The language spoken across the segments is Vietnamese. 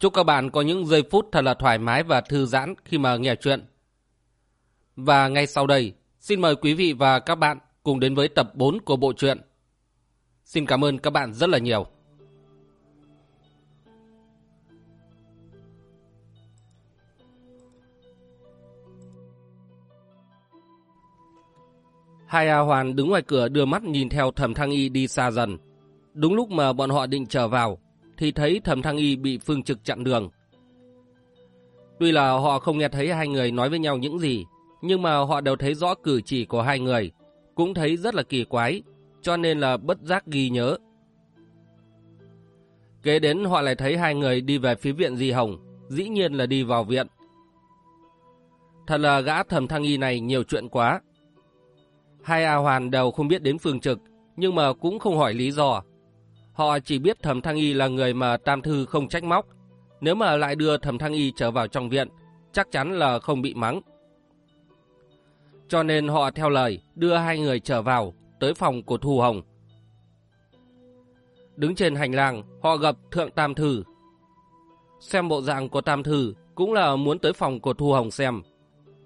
Chúc các bạn có những giây phút thật là thoải mái và thư giãn khi mà nghe chuyện. Và ngay sau đây, xin mời quý vị và các bạn cùng đến với tập 4 của bộ truyện. Xin cảm ơn các bạn rất là nhiều. Hai A Hoàn đứng ngoài cửa đưa mắt nhìn theo thẩm thăng y đi xa dần. Đúng lúc mà bọn họ định trở vào, thì thấy thẩm thăng y bị phương trực chặn đường. Tuy là họ không nghe thấy hai người nói với nhau những gì, nhưng mà họ đều thấy rõ cử chỉ của hai người, cũng thấy rất là kỳ quái, cho nên là bất giác ghi nhớ. Kế đến họ lại thấy hai người đi về phía viện Di Hồng, dĩ nhiên là đi vào viện. Thật là gã thẩm thăng y này nhiều chuyện quá. Hai A Hoàn đều không biết đến phương trực, nhưng mà cũng không hỏi lý do. Họ chỉ biết Thẩm Thăng Y là người mà Tam Thư không trách móc. Nếu mà lại đưa Thẩm Thăng Y trở vào trong viện, chắc chắn là không bị mắng. Cho nên họ theo lời đưa hai người trở vào, tới phòng của Thu Hồng. Đứng trên hành lang, họ gặp Thượng Tam Thư. Xem bộ dạng của Tam Thư cũng là muốn tới phòng của Thu Hồng xem.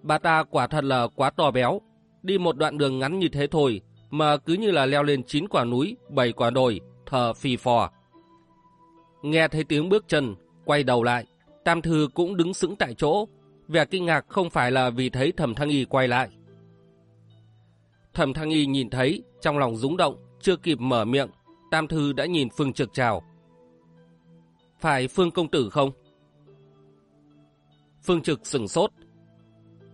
Bà ta quả thật là quá to béo, đi một đoạn đường ngắn như thế thôi mà cứ như là leo lên 9 quả núi, 7 quả đồi, thở phì phò. Nghe thấy tiếng bước chân, quay đầu lại, Tam Thư cũng đứng sững tại chỗ, vẻ kinh ngạc không phải là vì thấy Thẩm Thăng Y quay lại. Thẩm Thăng Y nhìn thấy, trong lòng rúng động, chưa kịp mở miệng, Tam Thư đã nhìn Phương Trực chào. Phải Phương Công Tử không? Phương Trực sửng sốt.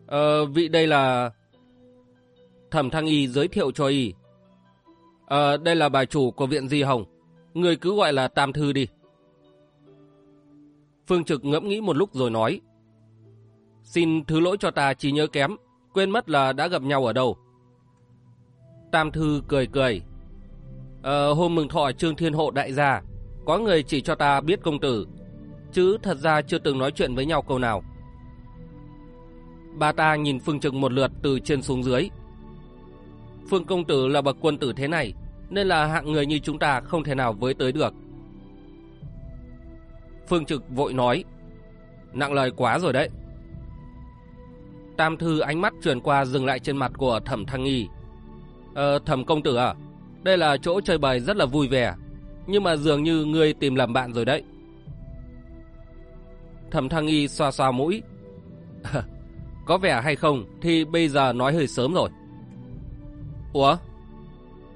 Ờ, vị đây là... Thẩm Thăng Y giới thiệu cho Y. Ờ, đây là bà chủ của viện Di Hồng. Người cứ gọi là Tam Thư đi. Phương Trực ngẫm nghĩ một lúc rồi nói. Xin thứ lỗi cho ta chỉ nhớ kém, quên mất là đã gặp nhau ở đâu. Tam Thư cười cười. Ờ, hôm mừng thọ Trương Thiên Hộ đại gia, có người chỉ cho ta biết công tử, chứ thật ra chưa từng nói chuyện với nhau câu nào. Bà ta nhìn Phương Trực một lượt từ trên xuống dưới. Phương công tử là bậc quân tử thế này, nên là hạng người như chúng ta không thể nào với tới được. Phương Trực vội nói, nặng lời quá rồi đấy. Tam Thư ánh mắt chuyển qua dừng lại trên mặt của Thẩm Thăng Nghi. Ờ, Thẩm công tử à, đây là chỗ chơi bời rất là vui vẻ, nhưng mà dường như ngươi tìm lầm bạn rồi đấy. Thẩm Thăng Nghi xoa xoa mũi. Có vẻ hay không thì bây giờ nói hơi sớm rồi. Ủa?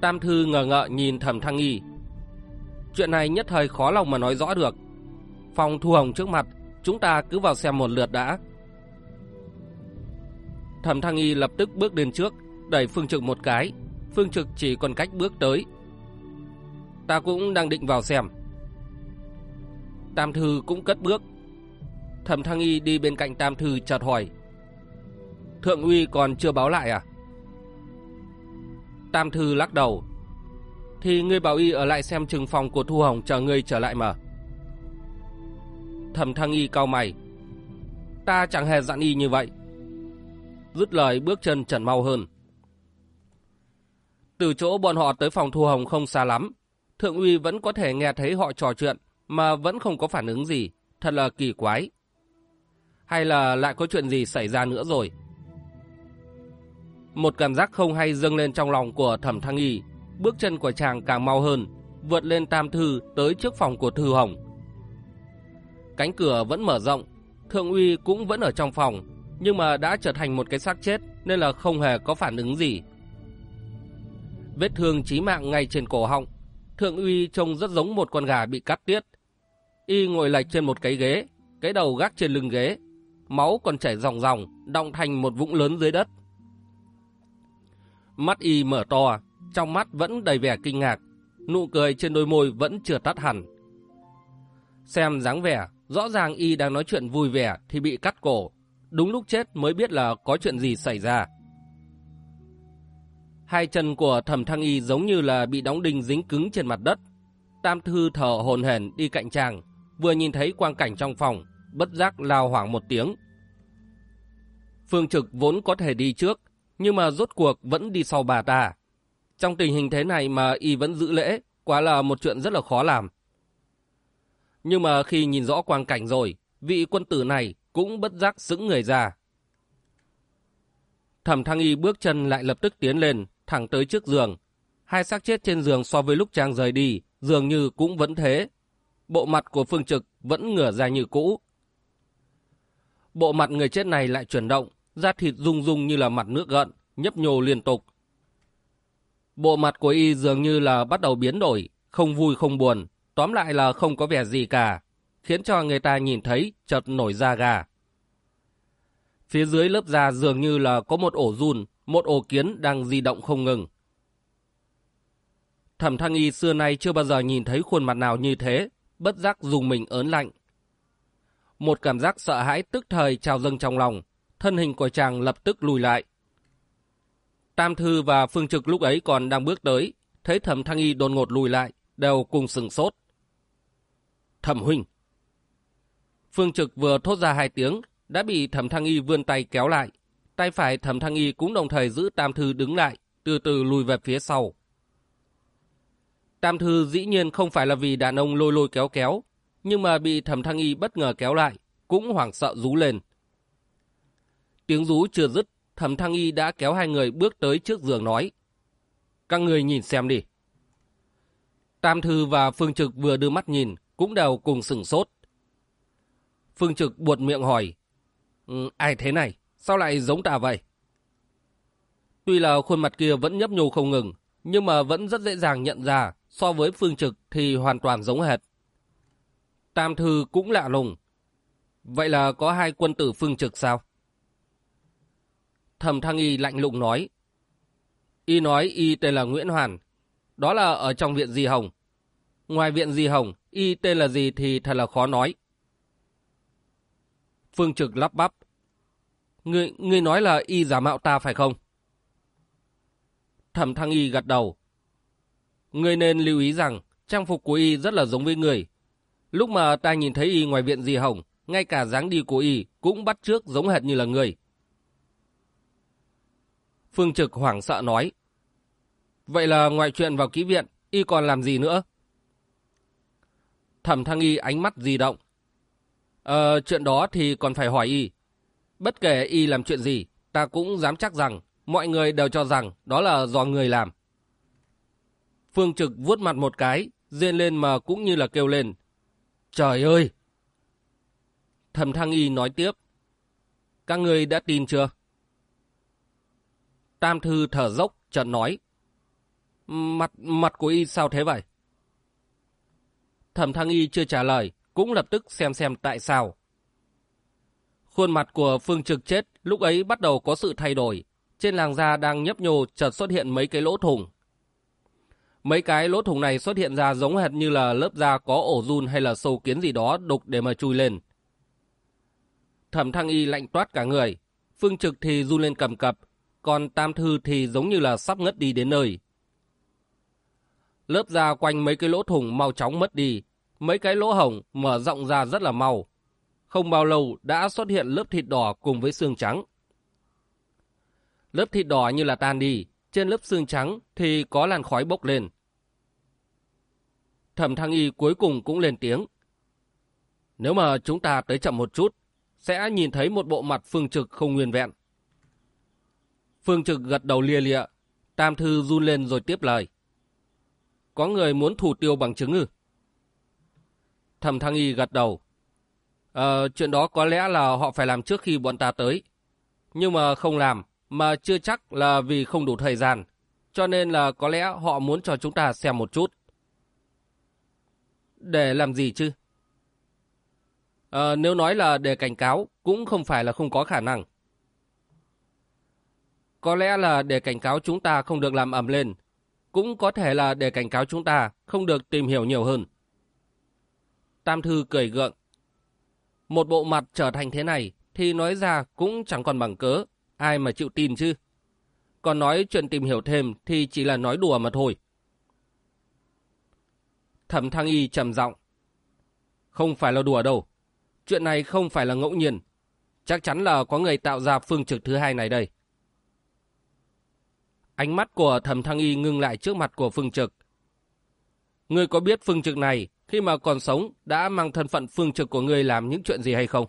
Tam Thư ngờ ngợ nhìn Thẩm Thăng Nghi. Chuyện này nhất thời khó lòng mà nói rõ được. Phòng thu hồng trước mặt, chúng ta cứ vào xem một lượt đã. Thẩm Thăng Nghi lập tức bước đến trước, đẩy Phương Trực một cái. Phương Trực chỉ còn cách bước tới. Ta cũng đang định vào xem. Tam Thư cũng cất bước. Thẩm Thăng Y đi bên cạnh Tam Thư chợt hỏi. Thượng uy còn chưa báo lại à? Tam Thư lắc đầu. Thì ngươi bảo y ở lại xem chừng phòng của Thu Hồng chờ ngươi trở lại mà. Thẩm Thăng Y cao mày. Ta chẳng hề dặn y như vậy. Dứt lời bước chân trần mau hơn. Từ chỗ bọn họ tới phòng Thu Hồng không xa lắm. Thượng uy vẫn có thể nghe thấy họ trò chuyện mà vẫn không có phản ứng gì. Thật là kỳ quái. Hay là lại có chuyện gì xảy ra nữa rồi? Một cảm giác không hay dâng lên trong lòng của thẩm thăng y. Bước chân của chàng càng mau hơn, vượt lên tam thư tới trước phòng của Thư Hồng. Cánh cửa vẫn mở rộng, Thượng uy cũng vẫn ở trong phòng, nhưng mà đã trở thành một cái xác chết nên là không hề có phản ứng gì. Vết thương chí mạng ngay trên cổ họng, Thượng uy trông rất giống một con gà bị cắt tiết. Y ngồi lệch trên một cái ghế, cái đầu gác trên lưng ghế, máu còn chảy ròng ròng, động thành một vũng lớn dưới đất. Mắt y mở to, trong mắt vẫn đầy vẻ kinh ngạc, nụ cười trên đôi môi vẫn chưa tắt hẳn. Xem dáng vẻ, rõ ràng y đang nói chuyện vui vẻ thì bị cắt cổ, đúng lúc chết mới biết là có chuyện gì xảy ra. Hai chân của thẩm thăng y giống như là bị đóng đinh dính cứng trên mặt đất. Tam thư thở hồn hển đi cạnh chàng, vừa nhìn thấy quang cảnh trong phòng, bất giác lao hoảng một tiếng. Phương Trực vốn có thể đi trước, nhưng mà rốt cuộc vẫn đi sau bà ta. Trong tình hình thế này mà y vẫn giữ lễ, quá là một chuyện rất là khó làm. Nhưng mà khi nhìn rõ quang cảnh rồi, vị quân tử này cũng bất giác sững người ra. Thẩm Thăng Y bước chân lại lập tức tiến lên, thẳng tới trước giường. Hai xác chết trên giường so với lúc Trang rời đi, dường như cũng vẫn thế. Bộ mặt của Phương Trực vẫn ngửa ra như cũ. Bộ mặt người chết này lại chuyển động, da thịt rung rung như là mặt nước gợn, nhấp nhô liên tục. Bộ mặt của y dường như là bắt đầu biến đổi, không vui không buồn, tóm lại là không có vẻ gì cả, khiến cho người ta nhìn thấy chợt nổi da gà. Phía dưới lớp da dường như là có một ổ run, một ổ kiến đang di động không ngừng. Thẩm Thăng Y xưa nay chưa bao giờ nhìn thấy khuôn mặt nào như thế, bất giác dùng mình ớn lạnh. Một cảm giác sợ hãi tức thời trào dâng trong lòng, thân hình của chàng lập tức lùi lại. Tam Thư và Phương Trực lúc ấy còn đang bước tới, thấy Thẩm Thăng Y đột ngột lùi lại, đều cùng sừng sốt. Thẩm Huynh! Phương Trực vừa thốt ra hai tiếng, đã bị Thẩm Thăng Y vươn tay kéo lại. Tay phải Thẩm Thăng Y cũng đồng thời giữ Tam Thư đứng lại, từ từ lùi về phía sau. Tam Thư dĩ nhiên không phải là vì đàn ông lôi lôi kéo kéo, nhưng mà bị Thẩm Thăng Y bất ngờ kéo lại, cũng hoảng sợ rú lên. Tiếng rú chưa dứt, Thẩm Thăng Y đã kéo hai người bước tới trước giường nói. Các người nhìn xem đi. Tam Thư và Phương Trực vừa đưa mắt nhìn, cũng đều cùng sửng sốt. Phương Trực buột miệng hỏi. Ừ, ai thế này? Sao lại giống ta vậy? Tuy là khuôn mặt kia vẫn nhấp nhô không ngừng, nhưng mà vẫn rất dễ dàng nhận ra so với Phương Trực thì hoàn toàn giống hệt. Tam Thư cũng lạ lùng. Vậy là có hai quân tử Phương Trực sao? Thẩm Thăng Y lạnh lùng nói. Y nói Y tên là Nguyễn Hoàn. Đó là ở trong viện Di Hồng. Ngoài viện Di Hồng, Y tên là gì thì thật là khó nói. Phương Trực lắp bắp. Ngươi, ngươi nói là Y giả mạo ta phải không? Thẩm Thăng Y gật đầu. Ngươi nên lưu ý rằng trang phục của Y rất là giống với người. Lúc mà ta nhìn thấy Y ngoài viện Di Hồng, ngay cả dáng đi của Y cũng bắt trước giống hệt như là người. Phương Trực hoảng sợ nói. Vậy là ngoại chuyện vào ký viện, y còn làm gì nữa? Thẩm Thăng Y ánh mắt di động. Ờ, chuyện đó thì còn phải hỏi y. Bất kể y làm chuyện gì, ta cũng dám chắc rằng mọi người đều cho rằng đó là do người làm. Phương Trực vuốt mặt một cái, rên lên mà cũng như là kêu lên. Trời ơi! Thẩm Thăng Y nói tiếp. Các người đã tin chưa? Tam Thư thở dốc, chợt nói. Mặt, mặt của y sao thế vậy? Thẩm Thăng Y chưa trả lời, cũng lập tức xem xem tại sao. Khuôn mặt của Phương Trực chết lúc ấy bắt đầu có sự thay đổi. Trên làng da đang nhấp nhô chợt xuất hiện mấy cái lỗ thủng. Mấy cái lỗ thủng này xuất hiện ra giống hệt như là lớp da có ổ run hay là sâu kiến gì đó đục để mà chui lên. Thẩm Thăng Y lạnh toát cả người. Phương Trực thì run lên cầm cập, còn Tam Thư thì giống như là sắp ngất đi đến nơi. Lớp da quanh mấy cái lỗ thủng mau chóng mất đi, mấy cái lỗ hổng mở rộng ra rất là mau. Không bao lâu đã xuất hiện lớp thịt đỏ cùng với xương trắng. Lớp thịt đỏ như là tan đi, trên lớp xương trắng thì có làn khói bốc lên. Thẩm Thăng Y cuối cùng cũng lên tiếng. Nếu mà chúng ta tới chậm một chút, sẽ nhìn thấy một bộ mặt phương trực không nguyên vẹn. Phương Trực gật đầu lia lịa. Tam Thư run lên rồi tiếp lời. Có người muốn thủ tiêu bằng chứng ư? Thẩm Thăng Y gật đầu. Ờ, chuyện đó có lẽ là họ phải làm trước khi bọn ta tới. Nhưng mà không làm, mà chưa chắc là vì không đủ thời gian. Cho nên là có lẽ họ muốn cho chúng ta xem một chút. Để làm gì chứ? Ờ, nếu nói là để cảnh cáo, cũng không phải là không có khả năng. Có lẽ là để cảnh cáo chúng ta không được làm ẩm lên. Cũng có thể là để cảnh cáo chúng ta không được tìm hiểu nhiều hơn. Tam Thư cười gượng. Một bộ mặt trở thành thế này, thì nói ra cũng chẳng còn bằng cớ, ai mà chịu tin chứ. Còn nói chuyện tìm hiểu thêm thì chỉ là nói đùa mà thôi. Thẩm Thăng Y trầm giọng. Không phải là đùa đâu. Chuyện này không phải là ngẫu nhiên. Chắc chắn là có người tạo ra phương trực thứ hai này đây. Ánh mắt của thẩm thăng y ngưng lại trước mặt của phương trực. Ngươi có biết phương trực này khi mà còn sống đã mang thân phận phương trực của ngươi làm những chuyện gì hay không?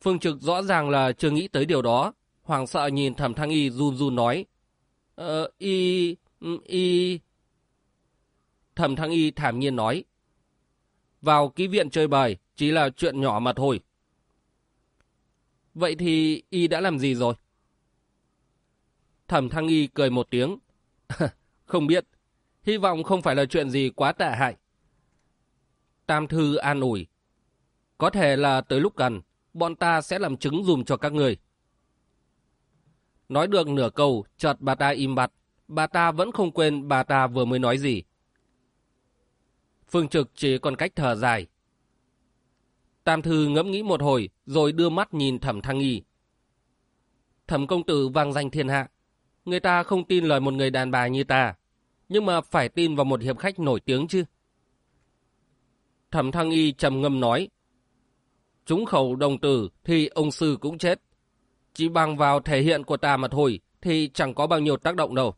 Phương trực rõ ràng là chưa nghĩ tới điều đó. Hoàng sợ nhìn thẩm thăng y run run nói. Ờ, y... y... Thẩm thăng y thảm nhiên nói. Vào ký viện chơi bời chỉ là chuyện nhỏ mà thôi. Vậy thì y đã làm gì rồi? Thẩm thăng y cười một tiếng. không biết. Hy vọng không phải là chuyện gì quá tệ hại. Tam thư an ủi. Có thể là tới lúc gần, bọn ta sẽ làm chứng dùm cho các người. Nói được nửa câu, chợt bà ta im bặt. Bà ta vẫn không quên bà ta vừa mới nói gì. Phương Trực chỉ còn cách thở dài. Tam Thư ngẫm nghĩ một hồi, rồi đưa mắt nhìn Thẩm Thăng Y. Thẩm công tử vang danh thiên hạ. Người ta không tin lời một người đàn bà như ta, nhưng mà phải tin vào một hiệp khách nổi tiếng chứ. Thẩm Thăng Y trầm ngâm nói. Chúng khẩu đồng tử thì ông sư cũng chết. Chỉ bằng vào thể hiện của ta mà thôi thì chẳng có bao nhiêu tác động đâu.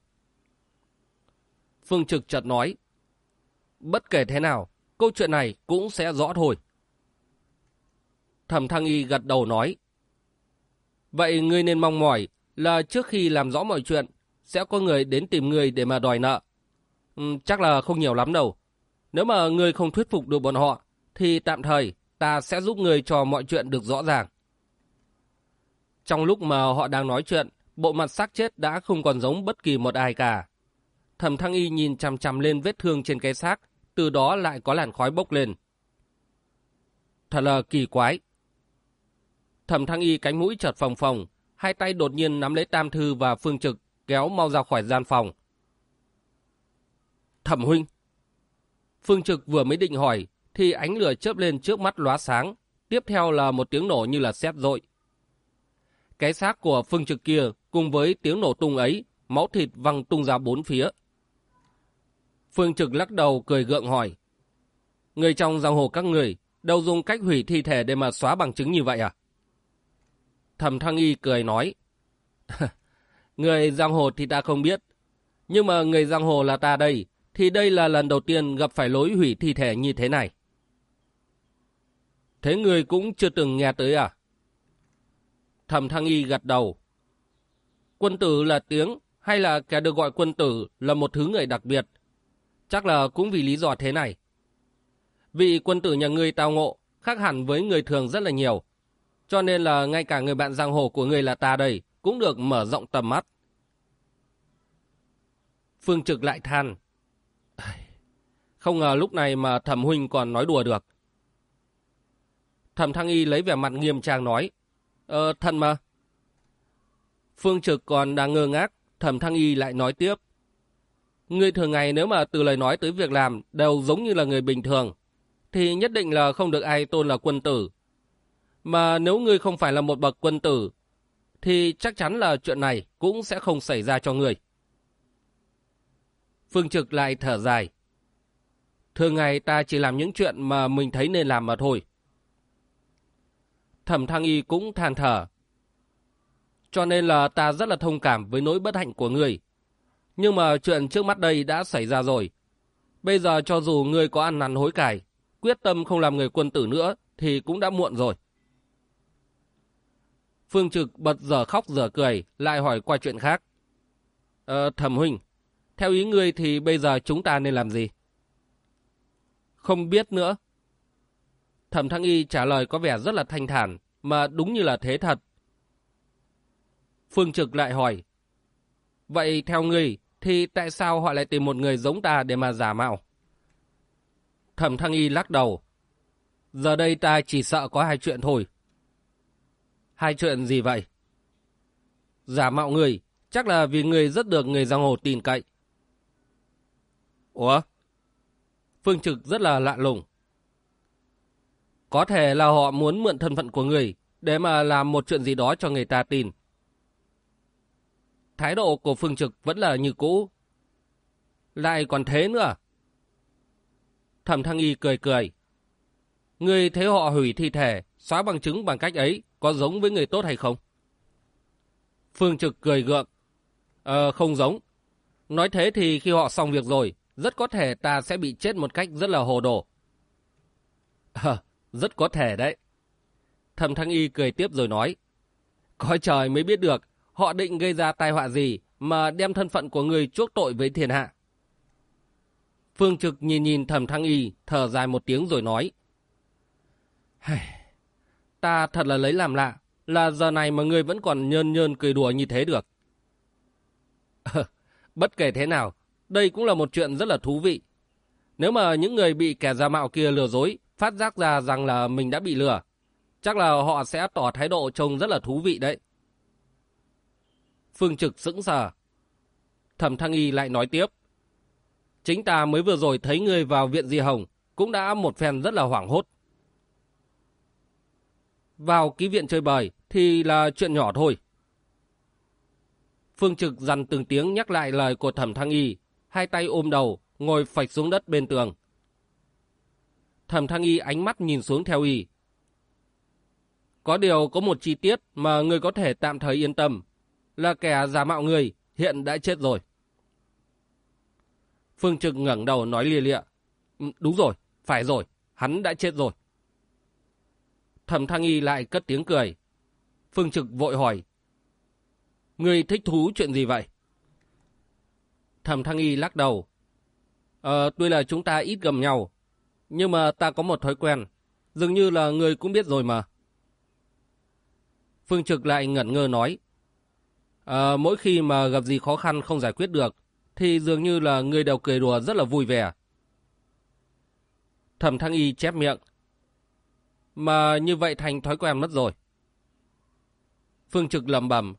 Phương Trực chợt nói. Bất kể thế nào, câu chuyện này cũng sẽ rõ thôi. Thẩm Thăng Y gật đầu nói. Vậy ngươi nên mong mỏi là trước khi làm rõ mọi chuyện, sẽ có người đến tìm người để mà đòi nợ. Ừ, chắc là không nhiều lắm đâu. Nếu mà người không thuyết phục được bọn họ, thì tạm thời ta sẽ giúp người cho mọi chuyện được rõ ràng. Trong lúc mà họ đang nói chuyện, bộ mặt xác chết đã không còn giống bất kỳ một ai cả. Thẩm Thăng Y nhìn chằm chằm lên vết thương trên cái xác, từ đó lại có làn khói bốc lên. Thật là kỳ quái. Thẩm Thăng Y cánh mũi chợt phồng phồng, hai tay đột nhiên nắm lấy Tam Thư và Phương Trực, kéo mau ra khỏi gian phòng. Thẩm huynh. Phương Trực vừa mới định hỏi, thì ánh lửa chớp lên trước mắt lóa sáng, tiếp theo là một tiếng nổ như là sét rội. Cái xác của Phương Trực kia cùng với tiếng nổ tung ấy, máu thịt văng tung ra bốn phía. Phương Trực lắc đầu cười gượng hỏi. Người trong giang hồ các người, đâu dùng cách hủy thi thể để mà xóa bằng chứng như vậy à? Thẩm Thăng Y cười nói. người giang hồ thì ta không biết. Nhưng mà người giang hồ là ta đây, thì đây là lần đầu tiên gặp phải lối hủy thi thể như thế này. Thế người cũng chưa từng nghe tới à? Thẩm Thăng Y gật đầu. Quân tử là tiếng, hay là kẻ được gọi quân tử là một thứ người đặc biệt? Chắc là cũng vì lý do thế này. Vị quân tử nhà ngươi tao ngộ, khác hẳn với người thường rất là nhiều. Cho nên là ngay cả người bạn giang hồ của người là ta đây cũng được mở rộng tầm mắt. Phương Trực lại than. Không ngờ lúc này mà thẩm huynh còn nói đùa được. Thẩm Thăng Y lấy vẻ mặt nghiêm trang nói. Ờ, thân mà. Phương Trực còn đang ngơ ngác, thẩm Thăng Y lại nói tiếp. Người thường ngày nếu mà từ lời nói tới việc làm đều giống như là người bình thường, thì nhất định là không được ai tôn là quân tử. Mà nếu ngươi không phải là một bậc quân tử, thì chắc chắn là chuyện này cũng sẽ không xảy ra cho ngươi. Phương Trực lại thở dài. Thường ngày ta chỉ làm những chuyện mà mình thấy nên làm mà thôi. Thẩm Thăng Y cũng than thở. Cho nên là ta rất là thông cảm với nỗi bất hạnh của ngươi. Nhưng mà chuyện trước mắt đây đã xảy ra rồi. Bây giờ cho dù ngươi có ăn năn hối cải, quyết tâm không làm người quân tử nữa, thì cũng đã muộn rồi. Phương Trực bật giờ khóc giờ cười, lại hỏi qua chuyện khác. Ờ, thẩm huynh, theo ý ngươi thì bây giờ chúng ta nên làm gì? Không biết nữa. Thẩm Thăng Y trả lời có vẻ rất là thanh thản, mà đúng như là thế thật. Phương Trực lại hỏi. Vậy theo ngươi, thì tại sao họ lại tìm một người giống ta để mà giả mạo? Thẩm Thăng Y lắc đầu. Giờ đây ta chỉ sợ có hai chuyện thôi. Hai chuyện gì vậy? Giả mạo người, chắc là vì người rất được người giang hồ tin cậy. Ủa? Phương Trực rất là lạ lùng. Có thể là họ muốn mượn thân phận của người để mà làm một chuyện gì đó cho người ta tin. Thái độ của Phương Trực vẫn là như cũ. Lại còn thế nữa. Thẩm Thăng Y cười cười. Người thấy họ hủy thi thể, xóa bằng chứng bằng cách ấy, có giống với người tốt hay không? Phương Trực cười gượng. Ờ, không giống. Nói thế thì khi họ xong việc rồi, rất có thể ta sẽ bị chết một cách rất là hồ đồ. Ờ, rất có thể đấy. Thẩm Thăng Y cười tiếp rồi nói. Coi trời mới biết được, họ định gây ra tai họa gì mà đem thân phận của người chuốc tội với thiên hạ. Phương Trực nhìn nhìn Thẩm Thăng Y, thở dài một tiếng rồi nói. Ta thật là lấy làm lạ, là giờ này mà người vẫn còn nhơn nhơn cười đùa như thế được. bất kể thế nào, đây cũng là một chuyện rất là thú vị. Nếu mà những người bị kẻ giả mạo kia lừa dối, phát giác ra rằng là mình đã bị lừa, chắc là họ sẽ tỏ thái độ trông rất là thú vị đấy. Phương Trực sững sờ. Thẩm Thăng Y lại nói tiếp. Chính ta mới vừa rồi thấy người vào viện Di Hồng, cũng đã một phen rất là hoảng hốt. Vào ký viện chơi bời thì là chuyện nhỏ thôi. Phương Trực dằn từng tiếng nhắc lại lời của Thẩm Thăng Y, hai tay ôm đầu, ngồi phạch xuống đất bên tường. Thẩm Thăng Y ánh mắt nhìn xuống theo Y. Có điều có một chi tiết mà người có thể tạm thời yên tâm, là kẻ giả mạo người hiện đã chết rồi. Phương Trực ngẩng đầu nói lia lịa. Ừ, đúng rồi, phải rồi, hắn đã chết rồi. Thẩm Thăng Y lại cất tiếng cười. Phương Trực vội hỏi. Người thích thú chuyện gì vậy? Thẩm Thăng Y lắc đầu. Ờ, tuy là chúng ta ít gầm nhau, nhưng mà ta có một thói quen. Dường như là người cũng biết rồi mà. Phương Trực lại ngẩn ngơ nói. À, mỗi khi mà gặp gì khó khăn không giải quyết được, thì dường như là người đều cười đùa rất là vui vẻ. Thẩm Thăng Y chép miệng. Mà như vậy thành thói quen mất rồi. Phương Trực lầm bẩm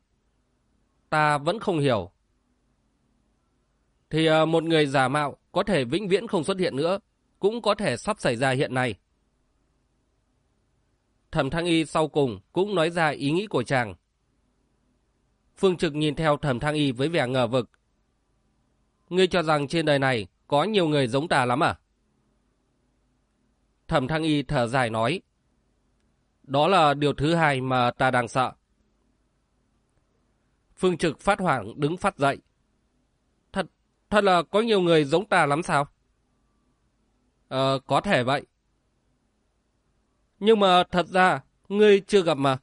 Ta vẫn không hiểu. Thì ờ, một người giả mạo có thể vĩnh viễn không xuất hiện nữa, cũng có thể sắp xảy ra hiện nay. Thẩm Thăng Y sau cùng cũng nói ra ý nghĩ của chàng. Phương Trực nhìn theo Thẩm Thăng Y với vẻ ngờ vực. Ngươi cho rằng trên đời này có nhiều người giống ta lắm à? Thẩm Thăng Y thở dài nói. Đó là điều thứ hai mà ta đang sợ. Phương Trực phát hoảng đứng phát dậy. Thật, thật là có nhiều người giống ta lắm sao? Ờ, có thể vậy. Nhưng mà thật ra, ngươi chưa gặp mà.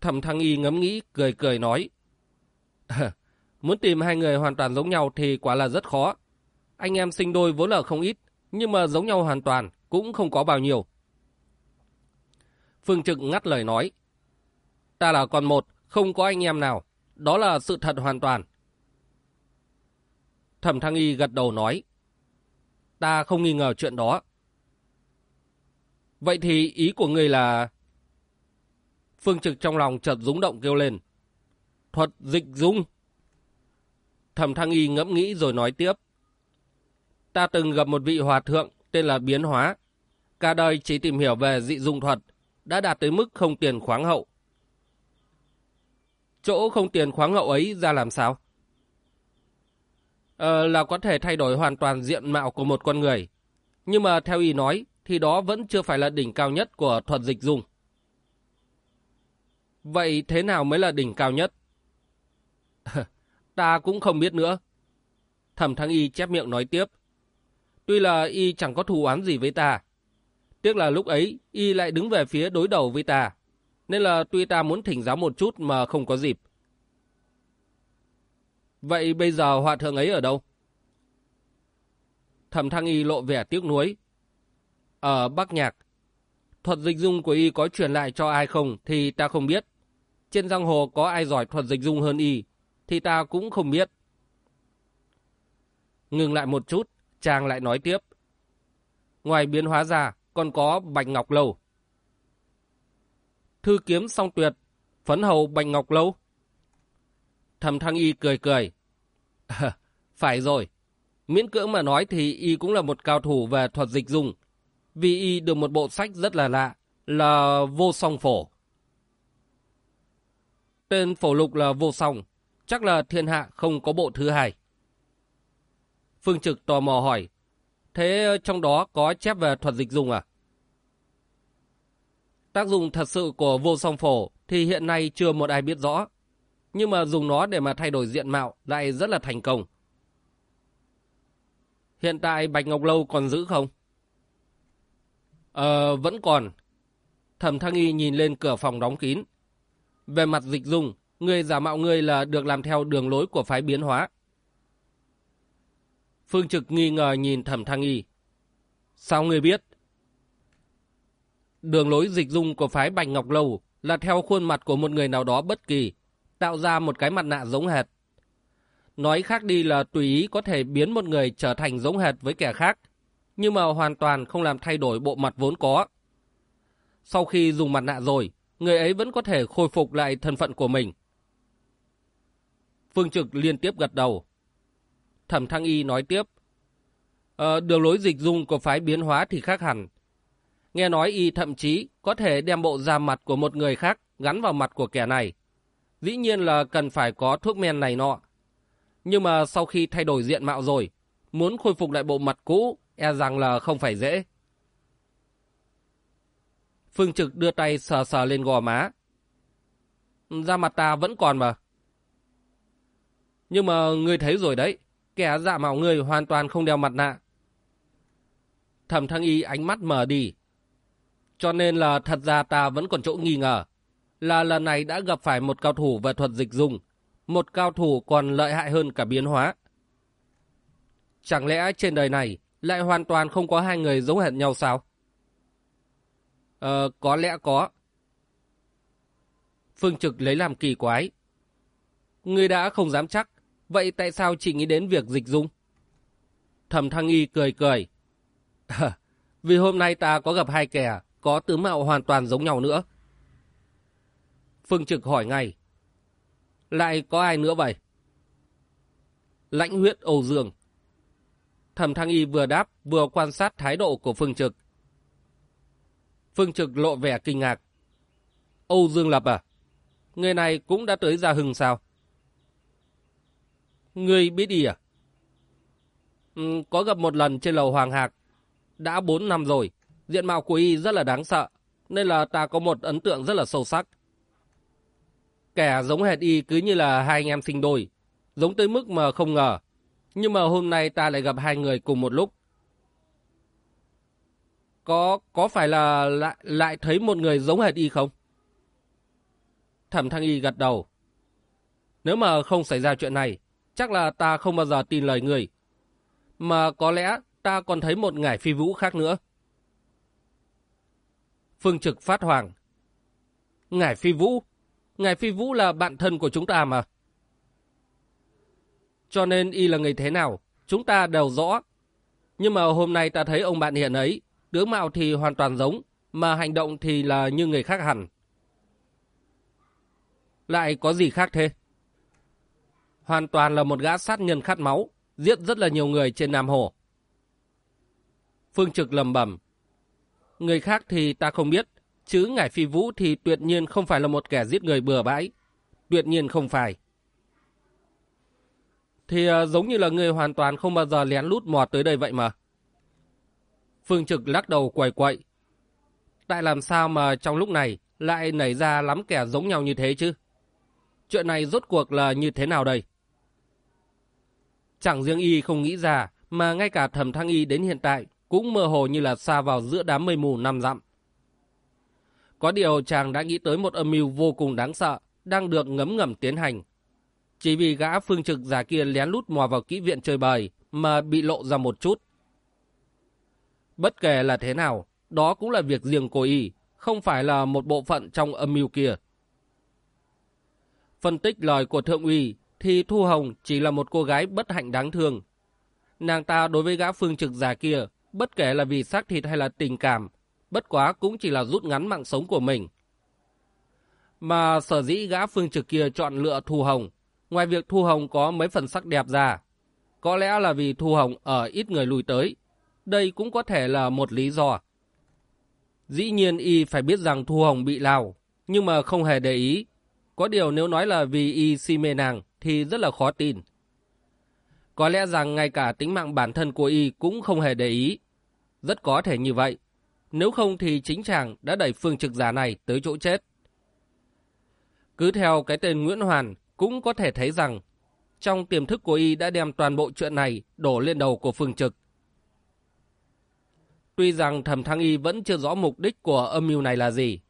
Thẩm Thăng Y ngẫm nghĩ, cười cười nói. Muốn tìm hai người hoàn toàn giống nhau thì quả là rất khó. Anh em sinh đôi vốn là không ít, nhưng mà giống nhau hoàn toàn cũng không có bao nhiêu. Phương Trực ngắt lời nói. Ta là con một, không có anh em nào. Đó là sự thật hoàn toàn. Thẩm Thăng Y gật đầu nói. Ta không nghi ngờ chuyện đó. Vậy thì ý của người là... Phương Trực trong lòng chợt rúng động kêu lên. Thuật dịch dung. Thẩm Thăng Y ngẫm nghĩ rồi nói tiếp. Ta từng gặp một vị hòa thượng tên là Biến Hóa. Cả đời chỉ tìm hiểu về dị dung thuật, đã đạt tới mức không tiền khoáng hậu. Chỗ không tiền khoáng hậu ấy ra làm sao? Ờ, là có thể thay đổi hoàn toàn diện mạo của một con người. Nhưng mà theo y nói, thì đó vẫn chưa phải là đỉnh cao nhất của thuật dịch dung. Vậy thế nào mới là đỉnh cao nhất? ta cũng không biết nữa. Thẩm Thăng Y chép miệng nói tiếp. Tuy là Y chẳng có thù oán gì với ta. Tiếc là lúc ấy Y lại đứng về phía đối đầu với ta. Nên là tuy ta muốn thỉnh giáo một chút mà không có dịp. Vậy bây giờ hòa thượng ấy ở đâu? Thẩm Thăng Y lộ vẻ tiếc nuối. Ở Bắc Nhạc. Thuật dịch dung của Y có truyền lại cho ai không thì ta không biết. Trên giang hồ có ai giỏi thuật dịch dung hơn Y thì ta cũng không biết. Ngừng lại một chút, chàng lại nói tiếp. Ngoài biến hóa ra, còn có Bạch Ngọc Lâu. Thư kiếm song tuyệt, phấn hầu Bạch Ngọc Lâu. Thầm Thăng Y cười cười. phải rồi, miễn cưỡng mà nói thì Y cũng là một cao thủ về thuật dịch dùng vì y được một bộ sách rất là lạ, là Vô Song Phổ. Tên phổ lục là Vô Song, chắc là thiên hạ không có bộ thứ hai. Phương Trực tò mò hỏi, thế ờ, trong đó có chép về thuật dịch dùng à? Tác dụng thật sự của vô song phổ thì hiện nay chưa một ai biết rõ. Nhưng mà dùng nó để mà thay đổi diện mạo lại rất là thành công. Hiện tại Bạch Ngọc Lâu còn giữ không? Ờ, vẫn còn. Thẩm Thăng Y nhìn lên cửa phòng đóng kín. Về mặt dịch dung, người giả mạo người là được làm theo đường lối của phái biến hóa. Phương Trực nghi ngờ nhìn Thẩm Thăng Y. Sao ngươi biết? Đường lối dịch dung của phái Bạch Ngọc Lâu là theo khuôn mặt của một người nào đó bất kỳ, tạo ra một cái mặt nạ giống hệt. Nói khác đi là tùy ý có thể biến một người trở thành giống hệt với kẻ khác, nhưng mà hoàn toàn không làm thay đổi bộ mặt vốn có. Sau khi dùng mặt nạ rồi, người ấy vẫn có thể khôi phục lại thân phận của mình. Phương Trực liên tiếp gật đầu. Thẩm Thăng Y nói tiếp. Ờ, đường lối dịch dung của phái biến hóa thì khác hẳn. Nghe nói y thậm chí có thể đem bộ da mặt của một người khác gắn vào mặt của kẻ này. Dĩ nhiên là cần phải có thuốc men này nọ. Nhưng mà sau khi thay đổi diện mạo rồi, muốn khôi phục lại bộ mặt cũ, e rằng là không phải dễ. Phương Trực đưa tay sờ sờ lên gò má. Da mặt ta vẫn còn mà. Nhưng mà ngươi thấy rồi đấy, kẻ dạ mạo người hoàn toàn không đeo mặt nạ. Thẩm thăng y ánh mắt mở đi, cho nên là thật ra ta vẫn còn chỗ nghi ngờ. Là lần này đã gặp phải một cao thủ về thuật dịch dùng. Một cao thủ còn lợi hại hơn cả biến hóa. Chẳng lẽ trên đời này lại hoàn toàn không có hai người giống hệt nhau sao? Ờ, có lẽ có. Phương Trực lấy làm kỳ quái. Ngươi đã không dám chắc, vậy tại sao chị nghĩ đến việc dịch dung? Thẩm Thăng Y cười cười. vì hôm nay ta có gặp hai kẻ có tướng mạo hoàn toàn giống nhau nữa. Phương Trực hỏi ngay. Lại có ai nữa vậy? Lãnh huyết Âu Dương. Thẩm Thăng Y vừa đáp, vừa quan sát thái độ của Phương Trực. Phương Trực lộ vẻ kinh ngạc. Âu Dương Lập à? Người này cũng đã tới Gia Hưng sao? Người biết đi à? Ừ, có gặp một lần trên lầu Hoàng Hạc. Đã bốn năm rồi. Diện mạo của y rất là đáng sợ, nên là ta có một ấn tượng rất là sâu sắc. Kẻ giống hệt y cứ như là hai anh em sinh đôi, giống tới mức mà không ngờ. Nhưng mà hôm nay ta lại gặp hai người cùng một lúc. Có có phải là lại, lại thấy một người giống hệt y không? Thẩm Thăng Y gật đầu. Nếu mà không xảy ra chuyện này, chắc là ta không bao giờ tin lời người. Mà có lẽ ta còn thấy một ngải phi vũ khác nữa. Phương Trực phát hoàng. Ngài Phi Vũ, Ngài Phi Vũ là bạn thân của chúng ta mà. Cho nên y là người thế nào, chúng ta đều rõ. Nhưng mà hôm nay ta thấy ông bạn hiện ấy, tướng mạo thì hoàn toàn giống, mà hành động thì là như người khác hẳn. Lại có gì khác thế? Hoàn toàn là một gã sát nhân khát máu, giết rất là nhiều người trên Nam Hồ. Phương Trực lầm bẩm Người khác thì ta không biết, chứ Ngải Phi Vũ thì tuyệt nhiên không phải là một kẻ giết người bừa bãi. Tuyệt nhiên không phải. Thì uh, giống như là người hoàn toàn không bao giờ lén lút mò tới đây vậy mà. Phương Trực lắc đầu quầy quậy. Tại làm sao mà trong lúc này lại nảy ra lắm kẻ giống nhau như thế chứ? Chuyện này rốt cuộc là như thế nào đây? Chẳng riêng y không nghĩ ra, mà ngay cả thẩm thăng y đến hiện tại cũng mơ hồ như là xa vào giữa đám mây mù năm dặm. Có điều chàng đã nghĩ tới một âm mưu vô cùng đáng sợ, đang được ngấm ngầm tiến hành. Chỉ vì gã phương trực giả kia lén lút mò vào kỹ viện chơi bời mà bị lộ ra một chút. Bất kể là thế nào, đó cũng là việc riêng của y, không phải là một bộ phận trong âm mưu kia. Phân tích lời của Thượng uy thì Thu Hồng chỉ là một cô gái bất hạnh đáng thương. Nàng ta đối với gã phương trực già kia bất kể là vì xác thịt hay là tình cảm, bất quá cũng chỉ là rút ngắn mạng sống của mình. Mà sở dĩ gã phương trực kia chọn lựa Thu Hồng, ngoài việc Thu Hồng có mấy phần sắc đẹp ra, có lẽ là vì Thu Hồng ở ít người lùi tới. Đây cũng có thể là một lý do, Dĩ nhiên y phải biết rằng Thu Hồng bị lao, nhưng mà không hề để ý. Có điều nếu nói là vì y si mê nàng thì rất là khó tin. Có lẽ rằng ngay cả tính mạng bản thân của y cũng không hề để ý. Rất có thể như vậy. Nếu không thì chính chàng đã đẩy phương trực giả này tới chỗ chết. Cứ theo cái tên Nguyễn Hoàn cũng có thể thấy rằng trong tiềm thức của y đã đem toàn bộ chuyện này đổ lên đầu của phương trực. Tuy rằng thẩm thăng y vẫn chưa rõ mục đích của âm mưu này là gì,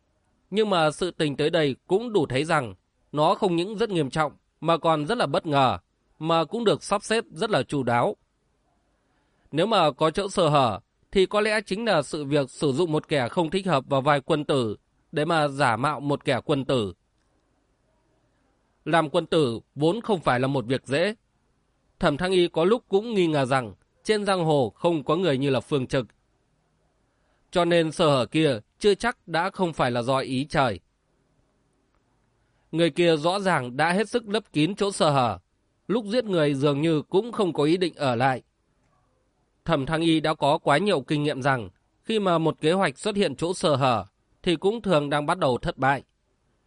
nhưng mà sự tình tới đây cũng đủ thấy rằng nó không những rất nghiêm trọng mà còn rất là bất ngờ, mà cũng được sắp xếp rất là chu đáo. Nếu mà có chỗ sơ hở, thì có lẽ chính là sự việc sử dụng một kẻ không thích hợp vào vai quân tử để mà giả mạo một kẻ quân tử. Làm quân tử vốn không phải là một việc dễ. Thẩm Thăng Y có lúc cũng nghi ngờ rằng trên giang hồ không có người như là Phương Trực. Cho nên sơ hở kia chưa chắc đã không phải là do ý trời. Người kia rõ ràng đã hết sức lấp kín chỗ sơ hở. Lúc giết người dường như cũng không có ý định ở lại. Thẩm Thăng Y đã có quá nhiều kinh nghiệm rằng khi mà một kế hoạch xuất hiện chỗ sơ hở thì cũng thường đang bắt đầu thất bại.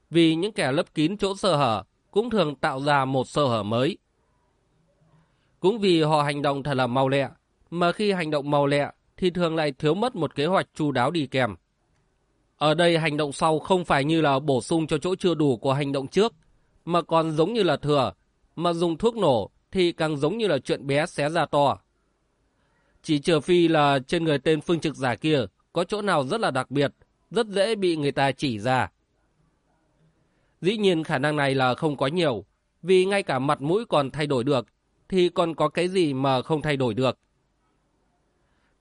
Vì những kẻ lấp kín chỗ sơ hở cũng thường tạo ra một sơ hở mới. Cũng vì họ hành động thật là mau lẹ, mà khi hành động mau lẹ thì thường lại thiếu mất một kế hoạch chu đáo đi kèm. Ở đây hành động sau không phải như là bổ sung cho chỗ chưa đủ của hành động trước, mà còn giống như là thừa, mà dùng thuốc nổ thì càng giống như là chuyện bé xé ra to. Chỉ trừ phi là trên người tên phương trực giả kia có chỗ nào rất là đặc biệt, rất dễ bị người ta chỉ ra. Dĩ nhiên khả năng này là không có nhiều, vì ngay cả mặt mũi còn thay đổi được, thì còn có cái gì mà không thay đổi được.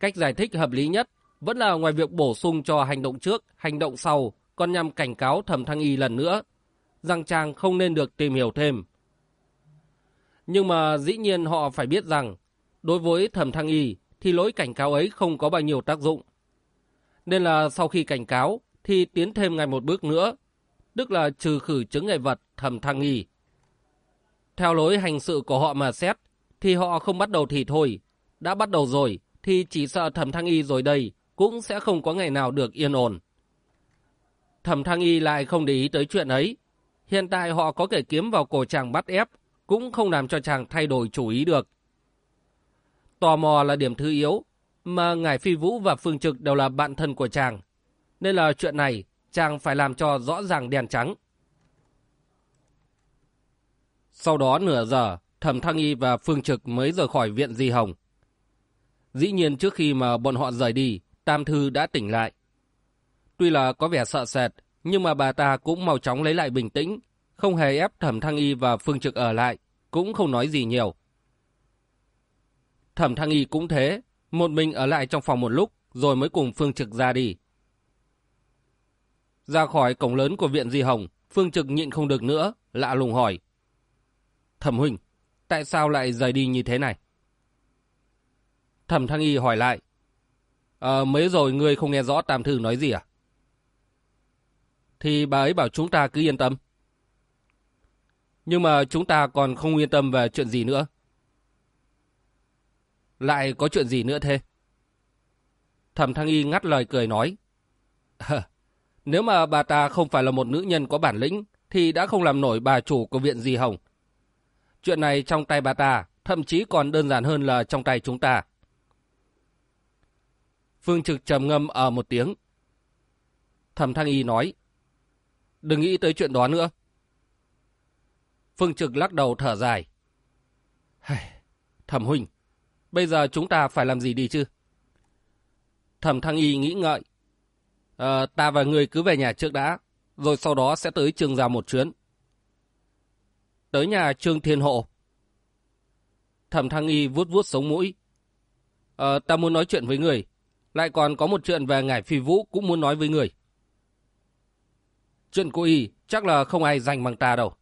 Cách giải thích hợp lý nhất vẫn là ngoài việc bổ sung cho hành động trước, hành động sau, còn nhằm cảnh cáo thẩm thăng y lần nữa, rằng chàng không nên được tìm hiểu thêm. Nhưng mà dĩ nhiên họ phải biết rằng, đối với thẩm thăng y thì lỗi cảnh cáo ấy không có bao nhiêu tác dụng. Nên là sau khi cảnh cáo thì tiến thêm ngày một bước nữa tức là trừ khử chứng ngại vật thẩm thăng y. Theo lối hành sự của họ mà xét, thì họ không bắt đầu thì thôi. Đã bắt đầu rồi, thì chỉ sợ thẩm thăng y rồi đây cũng sẽ không có ngày nào được yên ổn. Thẩm thăng y lại không để ý tới chuyện ấy. Hiện tại họ có thể kiếm vào cổ chàng bắt ép, cũng không làm cho chàng thay đổi chủ ý được. Tò mò là điểm thứ yếu, mà Ngài Phi Vũ và Phương Trực đều là bạn thân của chàng. Nên là chuyện này chàng phải làm cho rõ ràng đèn trắng. Sau đó nửa giờ, Thẩm Thăng Y và Phương Trực mới rời khỏi viện Di Hồng. Dĩ nhiên trước khi mà bọn họ rời đi, Tam Thư đã tỉnh lại. Tuy là có vẻ sợ sệt, nhưng mà bà ta cũng mau chóng lấy lại bình tĩnh, không hề ép Thẩm Thăng Y và Phương Trực ở lại, cũng không nói gì nhiều. Thẩm Thăng Y cũng thế, một mình ở lại trong phòng một lúc, rồi mới cùng Phương Trực ra đi. Ra khỏi cổng lớn của viện Di Hồng, Phương Trực nhịn không được nữa, lạ lùng hỏi. Thẩm huynh, tại sao lại rời đi như thế này? Thẩm Thăng Y hỏi lại. À, mấy rồi ngươi không nghe rõ Tam Thư nói gì à? Thì bà ấy bảo chúng ta cứ yên tâm. Nhưng mà chúng ta còn không yên tâm về chuyện gì nữa. Lại có chuyện gì nữa thế? Thẩm Thăng Y ngắt lời cười nói. Nếu mà bà ta không phải là một nữ nhân có bản lĩnh, thì đã không làm nổi bà chủ của viện Di Hồng. Chuyện này trong tay bà ta, thậm chí còn đơn giản hơn là trong tay chúng ta. Phương Trực trầm ngâm ở một tiếng. Thẩm Thăng Y nói, đừng nghĩ tới chuyện đó nữa. Phương Trực lắc đầu thở dài. Thẩm Huynh, bây giờ chúng ta phải làm gì đi chứ? Thẩm Thăng Y nghĩ ngợi, À, ta và người cứ về nhà trước đã, rồi sau đó sẽ tới trường già một chuyến. Tới nhà Trương Thiên Hộ. Thẩm Thăng Y vuốt vuốt sống mũi. À, ta muốn nói chuyện với người. Lại còn có một chuyện về ngải phi vũ cũng muốn nói với người. Chuyện của Y chắc là không ai dành bằng ta đâu.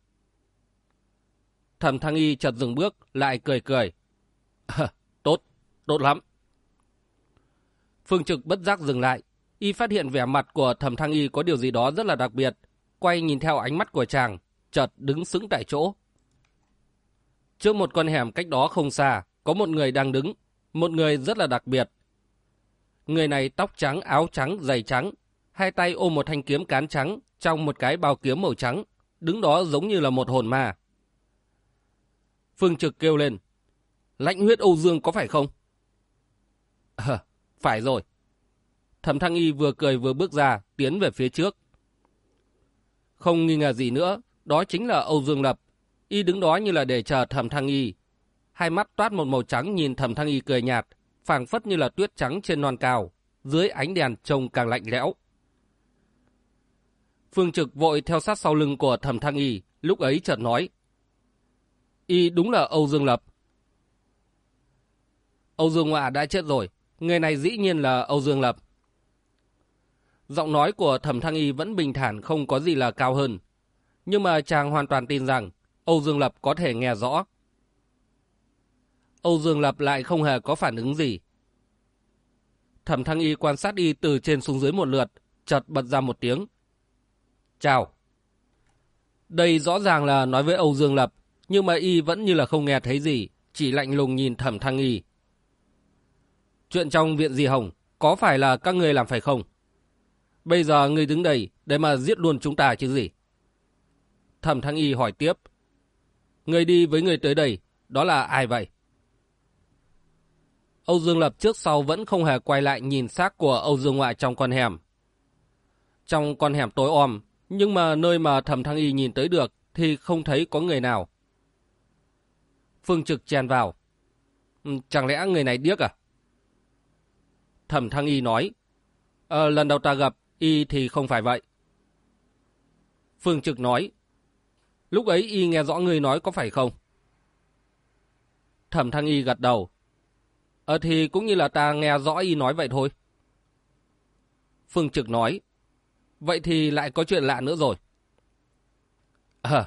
Thẩm Thăng Y chợt dừng bước, lại cười cười. tốt, tốt lắm. Phương Trực bất giác dừng lại, Y phát hiện vẻ mặt của thẩm thăng y có điều gì đó rất là đặc biệt. Quay nhìn theo ánh mắt của chàng, chợt đứng sững tại chỗ. Trước một con hẻm cách đó không xa, có một người đang đứng, một người rất là đặc biệt. Người này tóc trắng, áo trắng, giày trắng, hai tay ôm một thanh kiếm cán trắng trong một cái bao kiếm màu trắng, đứng đó giống như là một hồn ma. Phương Trực kêu lên, lãnh huyết Âu Dương có phải không? À, phải rồi. Thẩm Thăng Y vừa cười vừa bước ra, tiến về phía trước. Không nghi ngờ gì nữa, đó chính là Âu Dương Lập. Y đứng đó như là để chờ Thẩm Thăng Y. Hai mắt toát một màu trắng nhìn Thẩm Thăng Y cười nhạt, phảng phất như là tuyết trắng trên non cao, dưới ánh đèn trông càng lạnh lẽo. Phương Trực vội theo sát sau lưng của Thẩm Thăng Y, lúc ấy chợt nói. Y đúng là Âu Dương Lập. Âu Dương Họa đã chết rồi, người này dĩ nhiên là Âu Dương Lập. Giọng nói của Thẩm Thăng Y vẫn bình thản không có gì là cao hơn. Nhưng mà chàng hoàn toàn tin rằng Âu Dương Lập có thể nghe rõ. Âu Dương Lập lại không hề có phản ứng gì. Thẩm Thăng Y quan sát Y từ trên xuống dưới một lượt, chợt bật ra một tiếng. Chào. Đây rõ ràng là nói với Âu Dương Lập, nhưng mà Y vẫn như là không nghe thấy gì, chỉ lạnh lùng nhìn Thẩm Thăng Y. Chuyện trong viện Di Hồng, có phải là các người làm phải không? Bây giờ người đứng đây để mà giết luôn chúng ta chứ gì? Thẩm Thăng Y hỏi tiếp. Người đi với người tới đây, đó là ai vậy? Âu Dương Lập trước sau vẫn không hề quay lại nhìn xác của Âu Dương Ngoại trong con hẻm. Trong con hẻm tối om, nhưng mà nơi mà Thẩm Thăng Y nhìn tới được thì không thấy có người nào. Phương Trực chen vào. Ừ, chẳng lẽ người này điếc à? Thẩm Thăng Y nói. Ờ, lần đầu ta gặp, Y thì không phải vậy. Phương Trực nói. Lúc ấy Y nghe rõ người nói có phải không? Thẩm Thăng Y gật đầu. Ờ thì cũng như là ta nghe rõ Y nói vậy thôi. Phương Trực nói. Vậy thì lại có chuyện lạ nữa rồi. Ờ.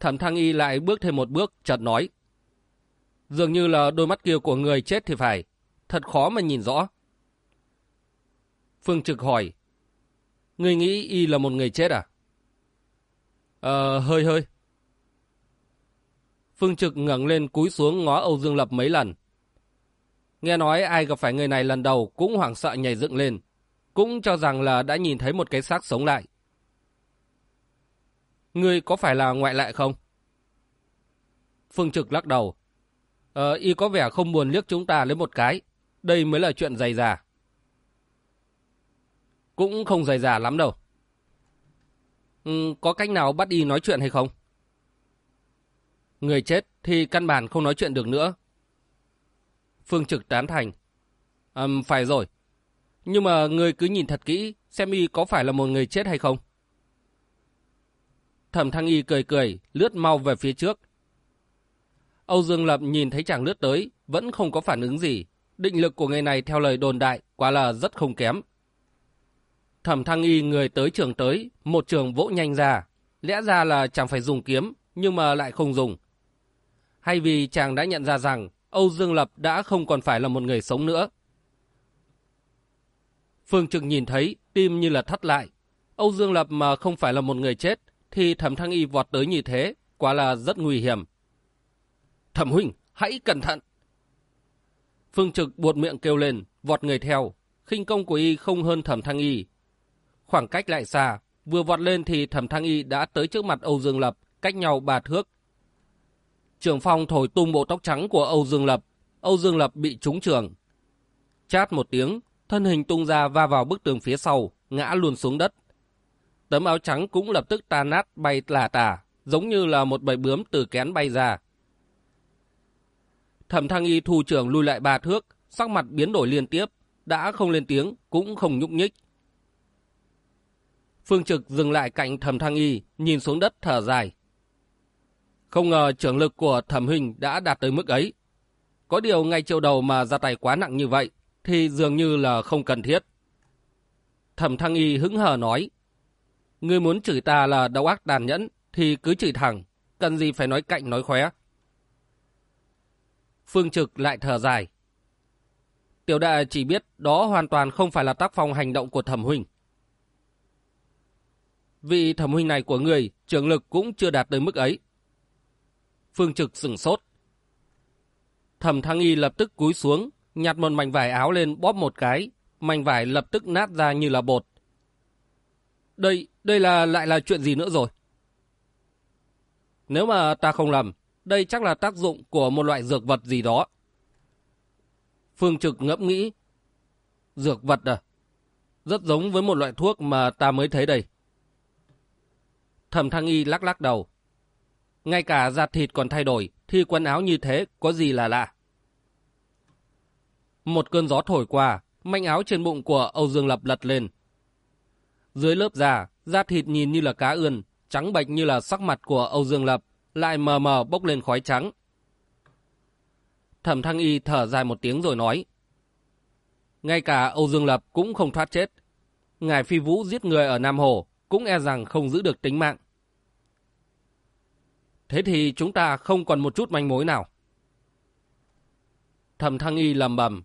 Thẩm Thăng Y lại bước thêm một bước, chợt nói. Dường như là đôi mắt kia của người chết thì phải. Thật khó mà nhìn rõ. Phương Trực hỏi. Ngươi nghĩ y là một người chết à? Ờ, hơi hơi. Phương Trực ngẩng lên cúi xuống ngó Âu Dương Lập mấy lần. Nghe nói ai gặp phải người này lần đầu cũng hoảng sợ nhảy dựng lên. Cũng cho rằng là đã nhìn thấy một cái xác sống lại. Ngươi có phải là ngoại lại không? Phương Trực lắc đầu. Ờ, y có vẻ không buồn liếc chúng ta lấy một cái. Đây mới là chuyện dày dà. Cũng không dày dà lắm đâu. Ừ, có cách nào bắt y nói chuyện hay không? Người chết thì căn bản không nói chuyện được nữa. Phương Trực tán thành. À, phải rồi. Nhưng mà người cứ nhìn thật kỹ xem y có phải là một người chết hay không. Thẩm Thăng Y cười cười, lướt mau về phía trước. Âu Dương Lập nhìn thấy chàng lướt tới, vẫn không có phản ứng gì. Định lực của người này theo lời đồn đại, quả là rất không kém. Thẩm Thăng Y người tới trường tới, một trường vỗ nhanh ra. Lẽ ra là chàng phải dùng kiếm, nhưng mà lại không dùng. Hay vì chàng đã nhận ra rằng Âu Dương Lập đã không còn phải là một người sống nữa. Phương Trực nhìn thấy, tim như là thắt lại. Âu Dương Lập mà không phải là một người chết, thì Thẩm Thăng Y vọt tới như thế, quả là rất nguy hiểm. Thẩm Huynh, hãy cẩn thận! Phương Trực buột miệng kêu lên, vọt người theo. khinh công của y không hơn Thẩm Thăng Y, Khoảng cách lại xa, vừa vọt lên thì thẩm thăng y đã tới trước mặt Âu Dương Lập, cách nhau ba thước. Trường phong thổi tung bộ tóc trắng của Âu Dương Lập, Âu Dương Lập bị trúng trường. Chát một tiếng, thân hình tung ra va vào bức tường phía sau, ngã luôn xuống đất. Tấm áo trắng cũng lập tức tan nát bay lả tả, giống như là một bầy bướm từ kén bay ra. Thẩm thăng y thu trường lui lại ba thước, sắc mặt biến đổi liên tiếp, đã không lên tiếng, cũng không nhúc nhích. Phương Trực dừng lại cạnh thẩm thăng y, nhìn xuống đất thở dài. Không ngờ trưởng lực của thẩm hình đã đạt tới mức ấy. Có điều ngay chiều đầu mà ra tay quá nặng như vậy, thì dường như là không cần thiết. Thẩm thăng y hứng hờ nói. Ngươi muốn chửi ta là đau ác đàn nhẫn, thì cứ chửi thẳng, cần gì phải nói cạnh nói khóe. Phương Trực lại thở dài. Tiểu đệ chỉ biết đó hoàn toàn không phải là tác phong hành động của thẩm huynh. Vị thẩm huynh này của người, trưởng lực cũng chưa đạt tới mức ấy. Phương Trực sừng sốt. Thẩm Thăng Y lập tức cúi xuống, nhặt một mảnh vải áo lên bóp một cái, mảnh vải lập tức nát ra như là bột, đây, đây là lại là chuyện gì nữa rồi? Nếu mà ta không lầm, đây chắc là tác dụng của một loại dược vật gì đó. Phương Trực ngẫm nghĩ. Dược vật à? Rất giống với một loại thuốc mà ta mới thấy đây. Thẩm Thăng Y lắc lắc đầu. Ngay cả da thịt còn thay đổi, thì quần áo như thế có gì là lạ. Một cơn gió thổi qua, manh áo trên bụng của Âu Dương Lập lật lên. Dưới lớp da, da thịt nhìn như là cá ươn, trắng bệch như là sắc mặt của Âu Dương Lập, lại mờ mờ bốc lên khói trắng. Thẩm Thăng Y thở dài một tiếng rồi nói. Ngay cả Âu Dương Lập cũng không thoát chết. Ngài Phi Vũ giết người ở Nam Hồ cũng e rằng không giữ được tính mạng. Thế thì chúng ta không còn một chút manh mối nào. Thẩm Thăng Y lầm bầm.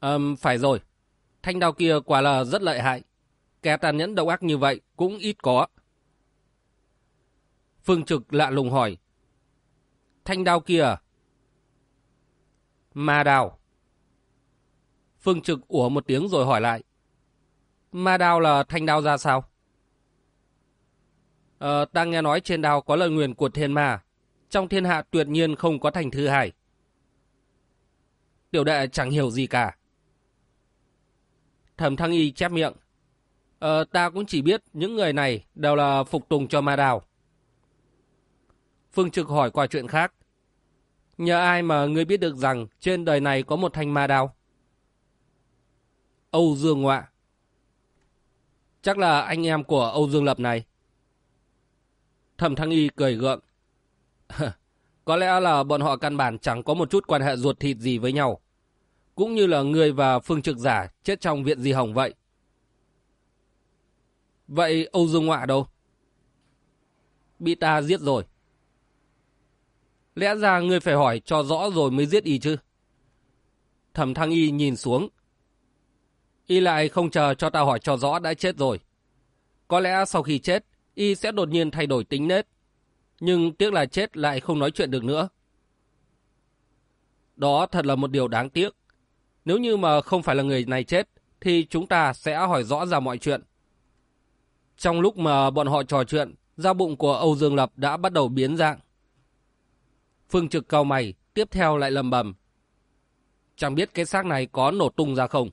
Ừm, phải rồi. Thanh đao kia quả là rất lợi hại. Kẻ tàn nhẫn độc ác như vậy cũng ít có. Phương Trực lạ lùng hỏi. Thanh đao kia? Ma đao. Phương Trực ủa một tiếng rồi hỏi lại. Ma đao là thanh đao ra sao? Ờ, ta nghe nói trên đào có lời nguyền của thiên ma. Trong thiên hạ tuyệt nhiên không có thành thứ hai. Tiểu đệ chẳng hiểu gì cả. Thẩm Thăng Y chép miệng. Ờ, ta cũng chỉ biết những người này đều là phục tùng cho ma đào. Phương Trực hỏi qua chuyện khác. Nhờ ai mà ngươi biết được rằng trên đời này có một thanh ma đào Âu Dương Ngoạ. Chắc là anh em của Âu Dương Lập này. Thẩm Thăng Y cười gượng. có lẽ là bọn họ căn bản chẳng có một chút quan hệ ruột thịt gì với nhau. Cũng như là người và Phương Trực Giả chết trong viện Di Hồng vậy. Vậy Âu Dương Ngoạ đâu? Bị ta giết rồi. Lẽ ra ngươi phải hỏi cho rõ rồi mới giết y chứ. Thẩm Thăng Y nhìn xuống. Y lại không chờ cho ta hỏi cho rõ đã chết rồi. Có lẽ sau khi chết, y sẽ đột nhiên thay đổi tính nết. Nhưng tiếc là chết lại không nói chuyện được nữa. Đó thật là một điều đáng tiếc. Nếu như mà không phải là người này chết, thì chúng ta sẽ hỏi rõ ra mọi chuyện. Trong lúc mà bọn họ trò chuyện, da bụng của Âu Dương Lập đã bắt đầu biến dạng. Phương Trực cao mày, tiếp theo lại lầm bầm. Chẳng biết cái xác này có nổ tung ra không?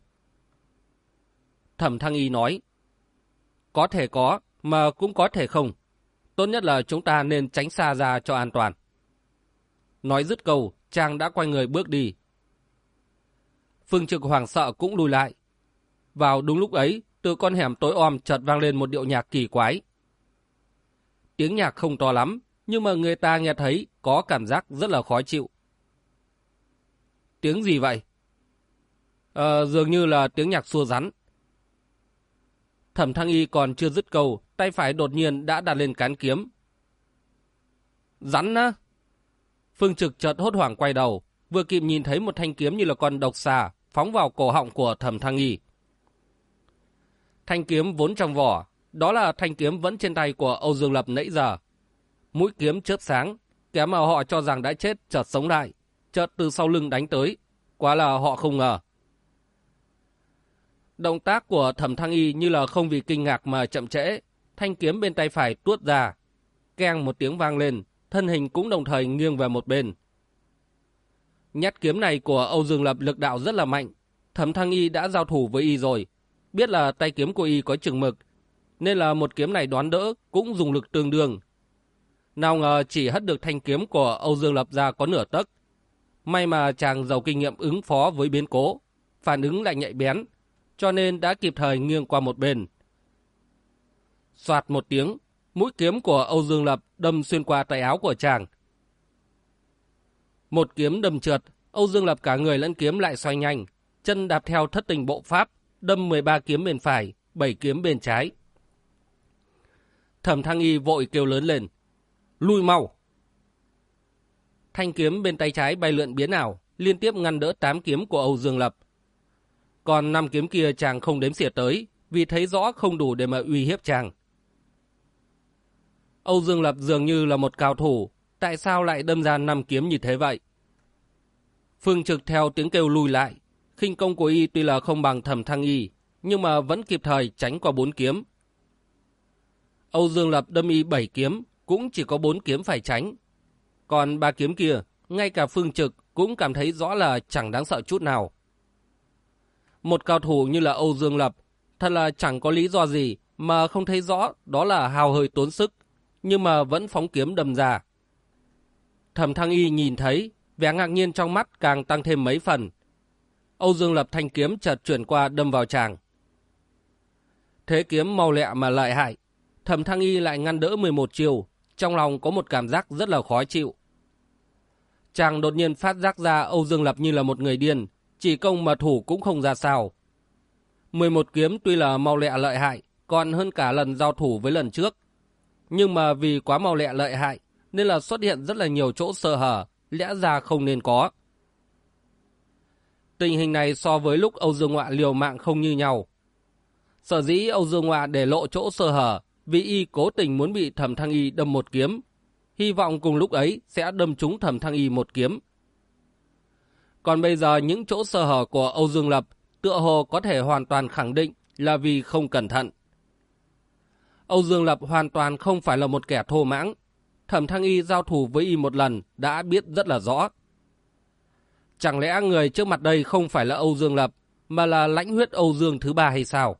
Thẩm Thăng Y nói. Có thể có, mà cũng có thể không. Tốt nhất là chúng ta nên tránh xa ra cho an toàn. Nói dứt câu, trang đã quay người bước đi. Phương Trực hoàng sợ cũng lùi lại. Vào đúng lúc ấy, từ con hẻm tối om chợt vang lên một điệu nhạc kỳ quái. Tiếng nhạc không to lắm, nhưng mà người ta nghe thấy có cảm giác rất là khó chịu. Tiếng gì vậy? Ờ, dường như là tiếng nhạc xua rắn. Thẩm Thăng Y còn chưa dứt câu, tay phải đột nhiên đã đặt lên cán kiếm. Rắn á! Phương Trực chợt hốt hoảng quay đầu, vừa kịp nhìn thấy một thanh kiếm như là con độc xà phóng vào cổ họng của Thẩm Thăng Y. Thanh kiếm vốn trong vỏ, đó là thanh kiếm vẫn trên tay của Âu Dương Lập nãy giờ. Mũi kiếm chớp sáng, kẻ mà họ cho rằng đã chết chợt sống lại, chợt từ sau lưng đánh tới. Quá là họ không ngờ. Động tác của thẩm thăng y như là không vì kinh ngạc mà chậm trễ. Thanh kiếm bên tay phải tuốt ra. Keng một tiếng vang lên, thân hình cũng đồng thời nghiêng về một bên. Nhát kiếm này của Âu Dương Lập lực đạo rất là mạnh. Thẩm thăng y đã giao thủ với y rồi. Biết là tay kiếm của y có chừng mực. Nên là một kiếm này đoán đỡ cũng dùng lực tương đương. Nào ngờ chỉ hất được thanh kiếm của Âu Dương Lập ra có nửa tấc. May mà chàng giàu kinh nghiệm ứng phó với biến cố. Phản ứng lại nhạy bén, cho nên đã kịp thời nghiêng qua một bên. Soạt một tiếng, mũi kiếm của Âu Dương Lập đâm xuyên qua tay áo của chàng. Một kiếm đâm trượt, Âu Dương Lập cả người lẫn kiếm lại xoay nhanh, chân đạp theo thất tình bộ pháp, đâm 13 kiếm bên phải, 7 kiếm bên trái. Thẩm Thăng Y vội kêu lớn lên, lui mau. Thanh kiếm bên tay trái bay lượn biến ảo, liên tiếp ngăn đỡ tám kiếm của Âu Dương Lập, còn năm kiếm kia chàng không đếm xỉa tới, vì thấy rõ không đủ để mà uy hiếp chàng. Âu Dương Lập dường như là một cao thủ, tại sao lại đâm ra năm kiếm như thế vậy? Phương Trực theo tiếng kêu lùi lại, khinh công của y tuy là không bằng thẩm thăng y, nhưng mà vẫn kịp thời tránh qua bốn kiếm. Âu Dương Lập đâm y bảy kiếm, cũng chỉ có bốn kiếm phải tránh. Còn ba kiếm kia, ngay cả Phương Trực cũng cảm thấy rõ là chẳng đáng sợ chút nào. Một cao thủ như là Âu Dương Lập, thật là chẳng có lý do gì mà không thấy rõ đó là hào hơi tốn sức, nhưng mà vẫn phóng kiếm đâm ra. Thẩm Thăng Y nhìn thấy, vẻ ngạc nhiên trong mắt càng tăng thêm mấy phần. Âu Dương Lập thanh kiếm chợt chuyển qua đâm vào chàng. Thế kiếm mau lẹ mà lợi hại. Thẩm Thăng Y lại ngăn đỡ 11 chiều, trong lòng có một cảm giác rất là khó chịu. Chàng đột nhiên phát giác ra Âu Dương Lập như là một người điên, chỉ công mà thủ cũng không ra sao. 11 kiếm tuy là mau lẹ lợi hại, còn hơn cả lần giao thủ với lần trước. Nhưng mà vì quá mau lẹ lợi hại, nên là xuất hiện rất là nhiều chỗ sơ hở, lẽ ra không nên có. Tình hình này so với lúc Âu Dương Ngoạ liều mạng không như nhau. Sở dĩ Âu Dương Ngoạ để lộ chỗ sơ hở vì y cố tình muốn bị thẩm thăng y đâm một kiếm. Hy vọng cùng lúc ấy sẽ đâm trúng thẩm thăng y một kiếm. Còn bây giờ những chỗ sơ hở của Âu Dương Lập tựa hồ có thể hoàn toàn khẳng định là vì không cẩn thận. Âu Dương Lập hoàn toàn không phải là một kẻ thô mãng. Thẩm Thăng Y giao thủ với y một lần đã biết rất là rõ. Chẳng lẽ người trước mặt đây không phải là Âu Dương Lập, mà là lãnh huyết Âu Dương thứ ba hay sao?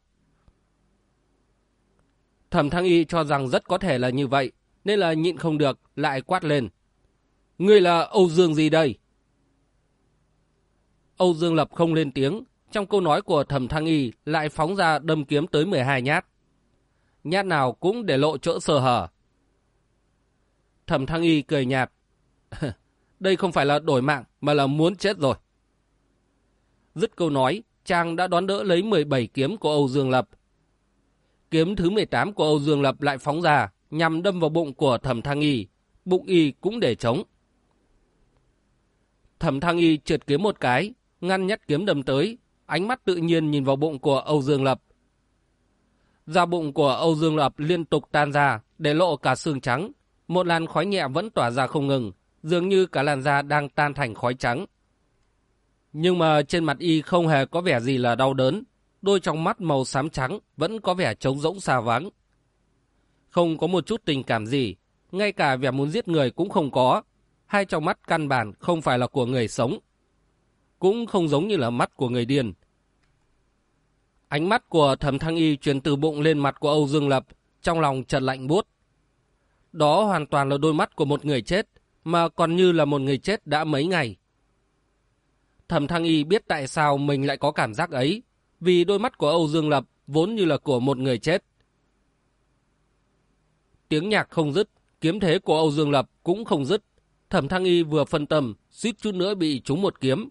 Thẩm Thăng Y cho rằng rất có thể là như vậy, nên là nhịn không được, lại quát lên. Ngươi là Âu Dương gì đây? Âu Dương Lập không lên tiếng, trong câu nói của Thẩm Thăng Y lại phóng ra đâm kiếm tới 12 nhát. Nhát nào cũng để lộ chỗ sơ hở. Thẩm Thăng Y cười nhạt. Đây không phải là đổi mạng mà là muốn chết rồi. Dứt câu nói, chàng đã đón đỡ lấy 17 kiếm của Âu Dương Lập. Kiếm thứ 18 của Âu Dương Lập lại phóng ra, nhằm đâm vào bụng của Thẩm Thăng Y. Bụng Y cũng để trống. Thẩm Thăng Y trượt kiếm một cái, ngăn nhát kiếm đâm tới, ánh mắt tự nhiên nhìn vào bụng của Âu Dương Lập. Da bụng của Âu Dương Lập liên tục tan ra, để lộ cả xương trắng. Một làn khói nhẹ vẫn tỏa ra không ngừng, dường như cả làn da đang tan thành khói trắng. Nhưng mà trên mặt y không hề có vẻ gì là đau đớn, đôi trong mắt màu xám trắng vẫn có vẻ trống rỗng xa vắng. Không có một chút tình cảm gì, ngay cả vẻ muốn giết người cũng không có, hai trong mắt căn bản không phải là của người sống. Cũng không giống như là mắt của người điên. Ánh mắt của thẩm thăng y truyền từ bụng lên mặt của Âu Dương Lập, trong lòng chợt lạnh buốt. Đó hoàn toàn là đôi mắt của một người chết, mà còn như là một người chết đã mấy ngày. Thẩm Thăng Y biết tại sao mình lại có cảm giác ấy, vì đôi mắt của Âu Dương Lập vốn như là của một người chết. Tiếng nhạc không dứt, kiếm thế của Âu Dương Lập cũng không dứt. Thẩm Thăng Y vừa phân tâm, suýt chút nữa bị trúng một kiếm.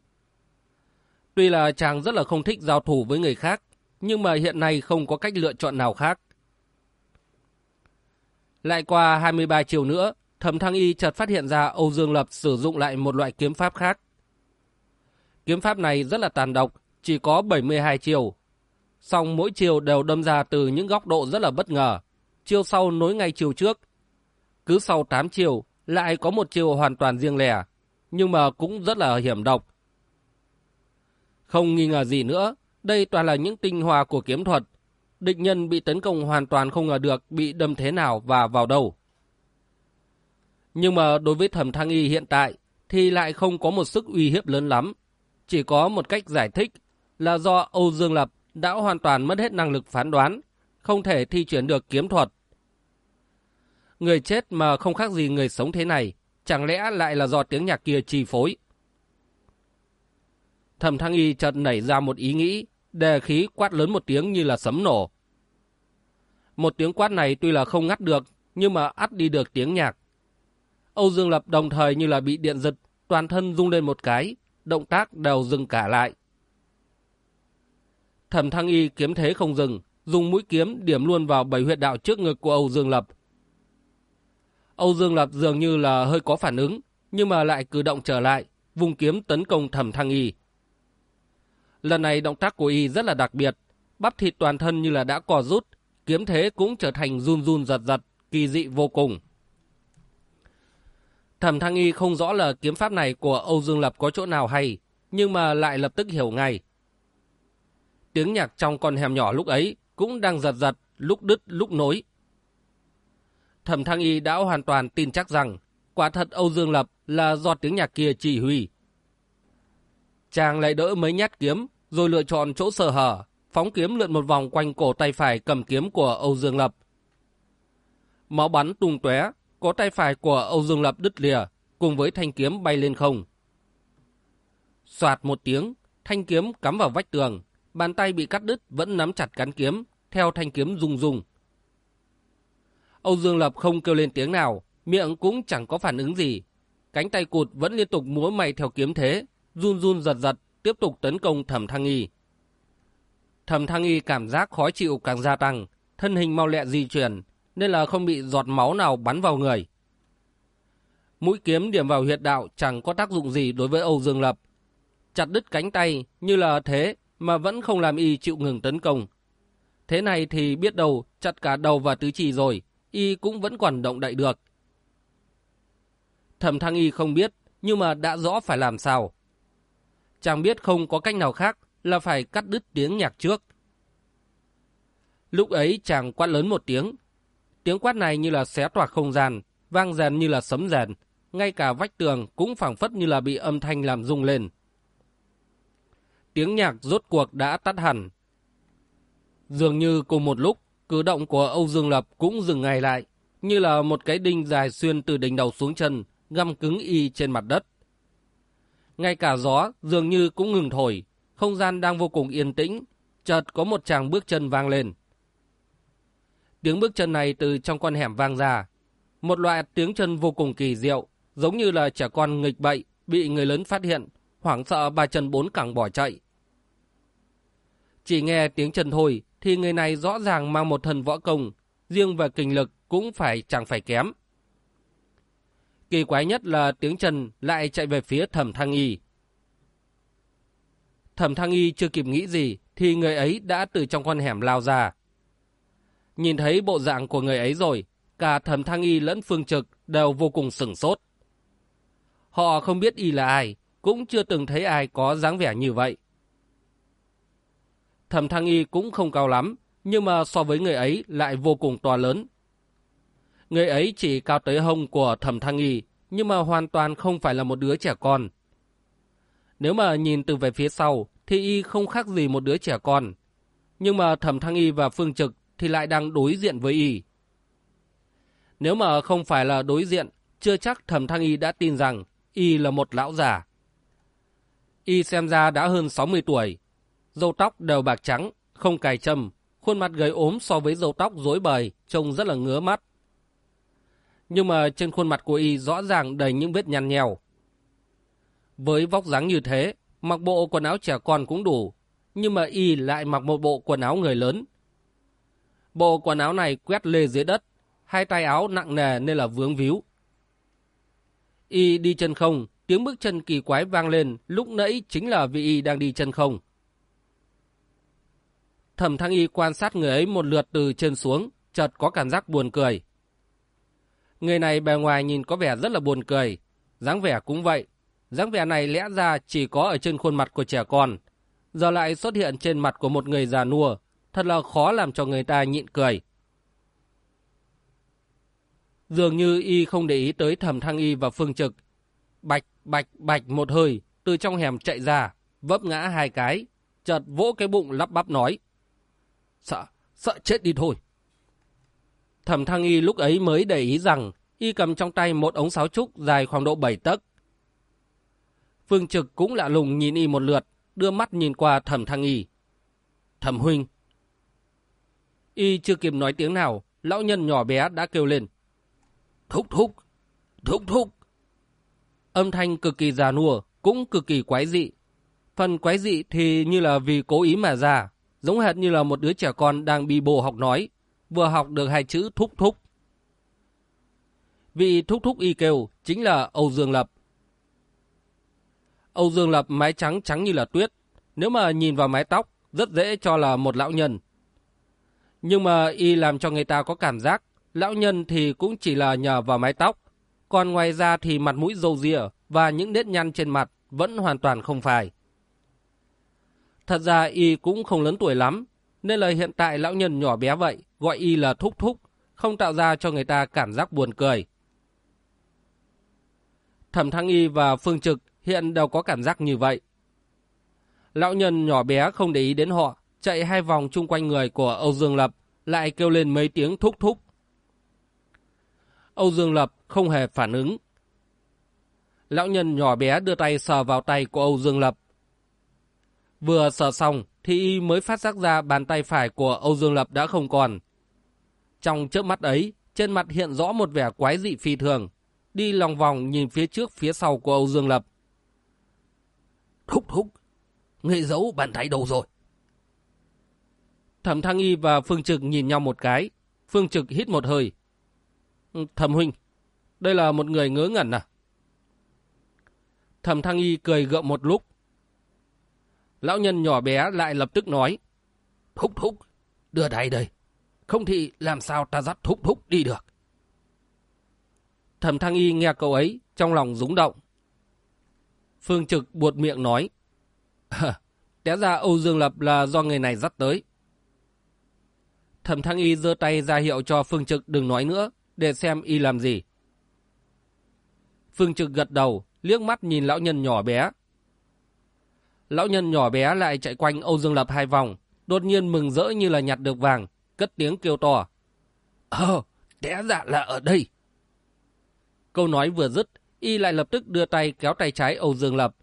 Tuy là chàng rất là không thích giao thủ với người khác, nhưng mà hiện nay không có cách lựa chọn nào khác. Lại qua 23 chiều nữa, Thẩm Thăng Y chợt phát hiện ra Âu Dương Lập sử dụng lại một loại kiếm pháp khác. Kiếm pháp này rất là tàn độc, chỉ có 72 chiều. Song mỗi chiều đều đâm ra từ những góc độ rất là bất ngờ. Chiều sau nối ngay chiều trước. Cứ sau 8 chiều lại có một chiều hoàn toàn riêng lẻ, nhưng mà cũng rất là hiểm độc. Không nghi ngờ gì nữa, đây toàn là những tinh hoa của kiếm thuật. Địch nhân bị tấn công hoàn toàn không ngờ được bị đâm thế nào và vào đâu. Nhưng mà đối với thẩm thăng y hiện tại thì lại không có một sức uy hiếp lớn lắm. Chỉ có một cách giải thích là do Âu Dương Lập đã hoàn toàn mất hết năng lực phán đoán, không thể thi chuyển được kiếm thuật. Người chết mà không khác gì người sống thế này, chẳng lẽ lại là do tiếng nhạc kia chi phối. Thẩm Thăng Y chợt nảy ra một ý nghĩ, đề khí quát lớn một tiếng như là sấm nổ. Một tiếng quát này tuy là không ngắt được, nhưng mà ắt đi được tiếng nhạc. Âu Dương Lập đồng thời như là bị điện giật, toàn thân rung lên một cái, động tác đều dừng cả lại. Thẩm Thăng Y kiếm thế không dừng, dùng mũi kiếm điểm luôn vào bảy huyệt đạo trước ngực của Âu Dương Lập. Âu Dương Lập dường như là hơi có phản ứng, nhưng mà lại cử động trở lại, vùng kiếm tấn công Thẩm Thăng Y. Lần này động tác của Y rất là đặc biệt, bắp thịt toàn thân như là đã cò rút, kiếm thế cũng trở thành run run giật giật, kỳ dị vô cùng. Thẩm Thăng Y không rõ là kiếm pháp này của Âu Dương Lập có chỗ nào hay, nhưng mà lại lập tức hiểu ngay. Tiếng nhạc trong con hẻm nhỏ lúc ấy cũng đang giật giật, lúc đứt lúc nối. Thẩm Thăng Y đã hoàn toàn tin chắc rằng quả thật Âu Dương Lập là do tiếng nhạc kia chỉ huy. Chàng lại đỡ mấy nhát kiếm, rồi lựa chọn chỗ sờ hở, phóng kiếm lượn một vòng quanh cổ tay phải cầm kiếm của Âu Dương Lập. Máu bắn tung tóe, có tay phải của Âu Dương Lập đứt lìa, cùng với thanh kiếm bay lên không. Soạt một tiếng, thanh kiếm cắm vào vách tường, bàn tay bị cắt đứt vẫn nắm chặt cán kiếm, theo thanh kiếm rung rung. Âu Dương Lập không kêu lên tiếng nào, miệng cũng chẳng có phản ứng gì. Cánh tay cụt vẫn liên tục múa mày theo kiếm thế, run run giật giật, tiếp tục tấn công thẩm thăng y. Thẩm thăng y cảm giác khó chịu càng gia tăng, thân hình mau lẹ di chuyển, nên là không bị giọt máu nào bắn vào người. Mũi kiếm điểm vào huyệt đạo chẳng có tác dụng gì đối với Âu Dương Lập. Chặt đứt cánh tay như là thế mà vẫn không làm y chịu ngừng tấn công. Thế này thì biết đâu chặt cả đầu và tứ chi rồi, y cũng vẫn còn động đậy được. Thẩm Thăng Y không biết, nhưng mà đã rõ phải làm sao. Chàng biết không có cách nào khác là phải cắt đứt tiếng nhạc trước. Lúc ấy chàng quát lớn một tiếng. Tiếng quát này như là xé toạc không gian, vang rèn như là sấm rèn. Ngay cả vách tường cũng phảng phất như là bị âm thanh làm rung lên. Tiếng nhạc rốt cuộc đã tắt hẳn. Dường như cùng một lúc, cử động của Âu Dương Lập cũng dừng ngay lại, như là một cái đinh dài xuyên từ đỉnh đầu xuống chân, găm cứng y trên mặt đất. Ngay cả gió dường như cũng ngừng thổi, không gian đang vô cùng yên tĩnh, chợt có một chàng bước chân vang lên. Tiếng bước chân này từ trong con hẻm vang ra, một loại tiếng chân vô cùng kỳ diệu, giống như là trẻ con nghịch bậy, bị người lớn phát hiện, hoảng sợ ba chân bốn cẳng bỏ chạy. Chỉ nghe tiếng chân thôi, thì người này rõ ràng mang một thần võ công, riêng về kinh lực cũng phải chẳng phải kém. Kỳ quái nhất là tiếng chân lại chạy về phía thẩm thăng y. Thẩm thăng y chưa kịp nghĩ gì thì người ấy đã từ trong con hẻm lao ra. Nhìn thấy bộ dạng của người ấy rồi, cả thẩm thăng y lẫn phương trực đều vô cùng sửng sốt. Họ không biết y là ai, cũng chưa từng thấy ai có dáng vẻ như vậy. Thẩm thăng y cũng không cao lắm, nhưng mà so với người ấy lại vô cùng to lớn. Người ấy chỉ cao tới hông của thẩm thăng y, nhưng mà hoàn toàn không phải là một đứa trẻ con. Nếu mà nhìn từ về phía sau, thì y không khác gì một đứa trẻ con. Nhưng mà thẩm thăng y và phương trực thì lại đang đối diện với y. Nếu mà không phải là đối diện, chưa chắc thẩm thăng y đã tin rằng y là một lão già. Y xem ra đã hơn 60 tuổi, dâu tóc đều bạc trắng, không cài châm, khuôn mặt gầy ốm so với dâu tóc rối bời, trông rất là ngứa mắt. Nhưng mà trên khuôn mặt của y rõ ràng đầy những vết nhăn nhèo. Với vóc dáng như thế, mặc bộ quần áo trẻ con cũng đủ, nhưng mà y lại mặc một bộ quần áo người lớn. Bộ quần áo này quét lê dưới đất, hai tay áo nặng nề nên là vướng víu. Y đi chân không, tiếng bước chân kỳ quái vang lên, lúc nãy chính là vì y đang đi chân không. Thẩm Thăng Y quan sát người ấy một lượt từ trên xuống, chợt có cảm giác buồn cười. Người này bề ngoài nhìn có vẻ rất là buồn cười, dáng vẻ cũng vậy. dáng vẻ này lẽ ra chỉ có ở trên khuôn mặt của trẻ con, giờ lại xuất hiện trên mặt của một người già nua, thật là khó làm cho người ta nhịn cười. Dường như y không để ý tới thẩm thăng y và phương trực. Bạch, bạch, bạch một hơi, từ trong hẻm chạy ra, vấp ngã hai cái, chợt vỗ cái bụng lắp bắp nói. Sợ, sợ chết đi thôi. Thẩm Thăng Y lúc ấy mới để ý rằng y cầm trong tay một ống sáo trúc dài khoảng độ 7 tấc. Phương Trực cũng lạ lùng nhìn y một lượt, đưa mắt nhìn qua Thẩm Thăng Y. Thẩm Huynh. Y chưa kịp nói tiếng nào, lão nhân nhỏ bé đã kêu lên. Thúc thúc, thúc thúc. Âm thanh cực kỳ già nua, cũng cực kỳ quái dị. Phần quái dị thì như là vì cố ý mà ra, giống hệt như là một đứa trẻ con đang bị bồ học nói, vừa học được hai chữ thúc thúc. Vị thúc thúc y kêu chính là Âu Dương Lập. Âu Dương Lập mái trắng trắng như là tuyết, nếu mà nhìn vào mái tóc, rất dễ cho là một lão nhân. Nhưng mà y làm cho người ta có cảm giác, lão nhân thì cũng chỉ là nhờ vào mái tóc, còn ngoài ra thì mặt mũi râu ria và những nếp nhăn trên mặt vẫn hoàn toàn không phải. Thật ra y cũng không lớn tuổi lắm, nên lời hiện tại lão nhân nhỏ bé vậy, gọi y là thúc thúc, không tạo ra cho người ta cảm giác buồn cười. Thẩm Thăng Y và Phương Trực hiện đều có cảm giác như vậy. Lão nhân nhỏ bé không để ý đến họ, chạy hai vòng chung quanh người của Âu Dương Lập, lại kêu lên mấy tiếng thúc thúc. Âu Dương Lập không hề phản ứng. Lão nhân nhỏ bé đưa tay sờ vào tay của Âu Dương Lập. Vừa sờ xong thì y mới phát giác ra bàn tay phải của Âu Dương Lập đã không còn. Trong chớp mắt ấy, trên mặt hiện rõ một vẻ quái dị phi thường, đi lòng vòng nhìn phía trước phía sau của Âu Dương Lập. Thúc thúc, người giấu bàn tay đâu rồi? Thẩm Thăng Y và Phương Trực nhìn nhau một cái. Phương Trực hít một hơi. Thẩm Huynh, đây là một người ngớ ngẩn à? Thẩm Thăng Y cười gượng một lúc. Lão nhân nhỏ bé lại lập tức nói. Thúc thúc, đưa tay đây. Không thì làm sao ta dắt thúc thúc đi được. Thẩm Thăng Y nghe câu ấy, trong lòng rúng động. Phương Trực buột miệng nói. Té ra Âu Dương Lập là do người này dắt tới. Thẩm Thăng Y giơ tay ra hiệu cho Phương Trực đừng nói nữa, để xem Y làm gì. Phương Trực gật đầu, liếc mắt nhìn lão nhân nhỏ bé. Lão nhân nhỏ bé lại chạy quanh Âu Dương Lập hai vòng, đột nhiên mừng rỡ như là nhặt được vàng, cất tiếng kêu to. Ờ, té dạ là ở đây. Câu nói vừa dứt, Y lại lập tức đưa tay kéo tay trái Âu Dương Lập.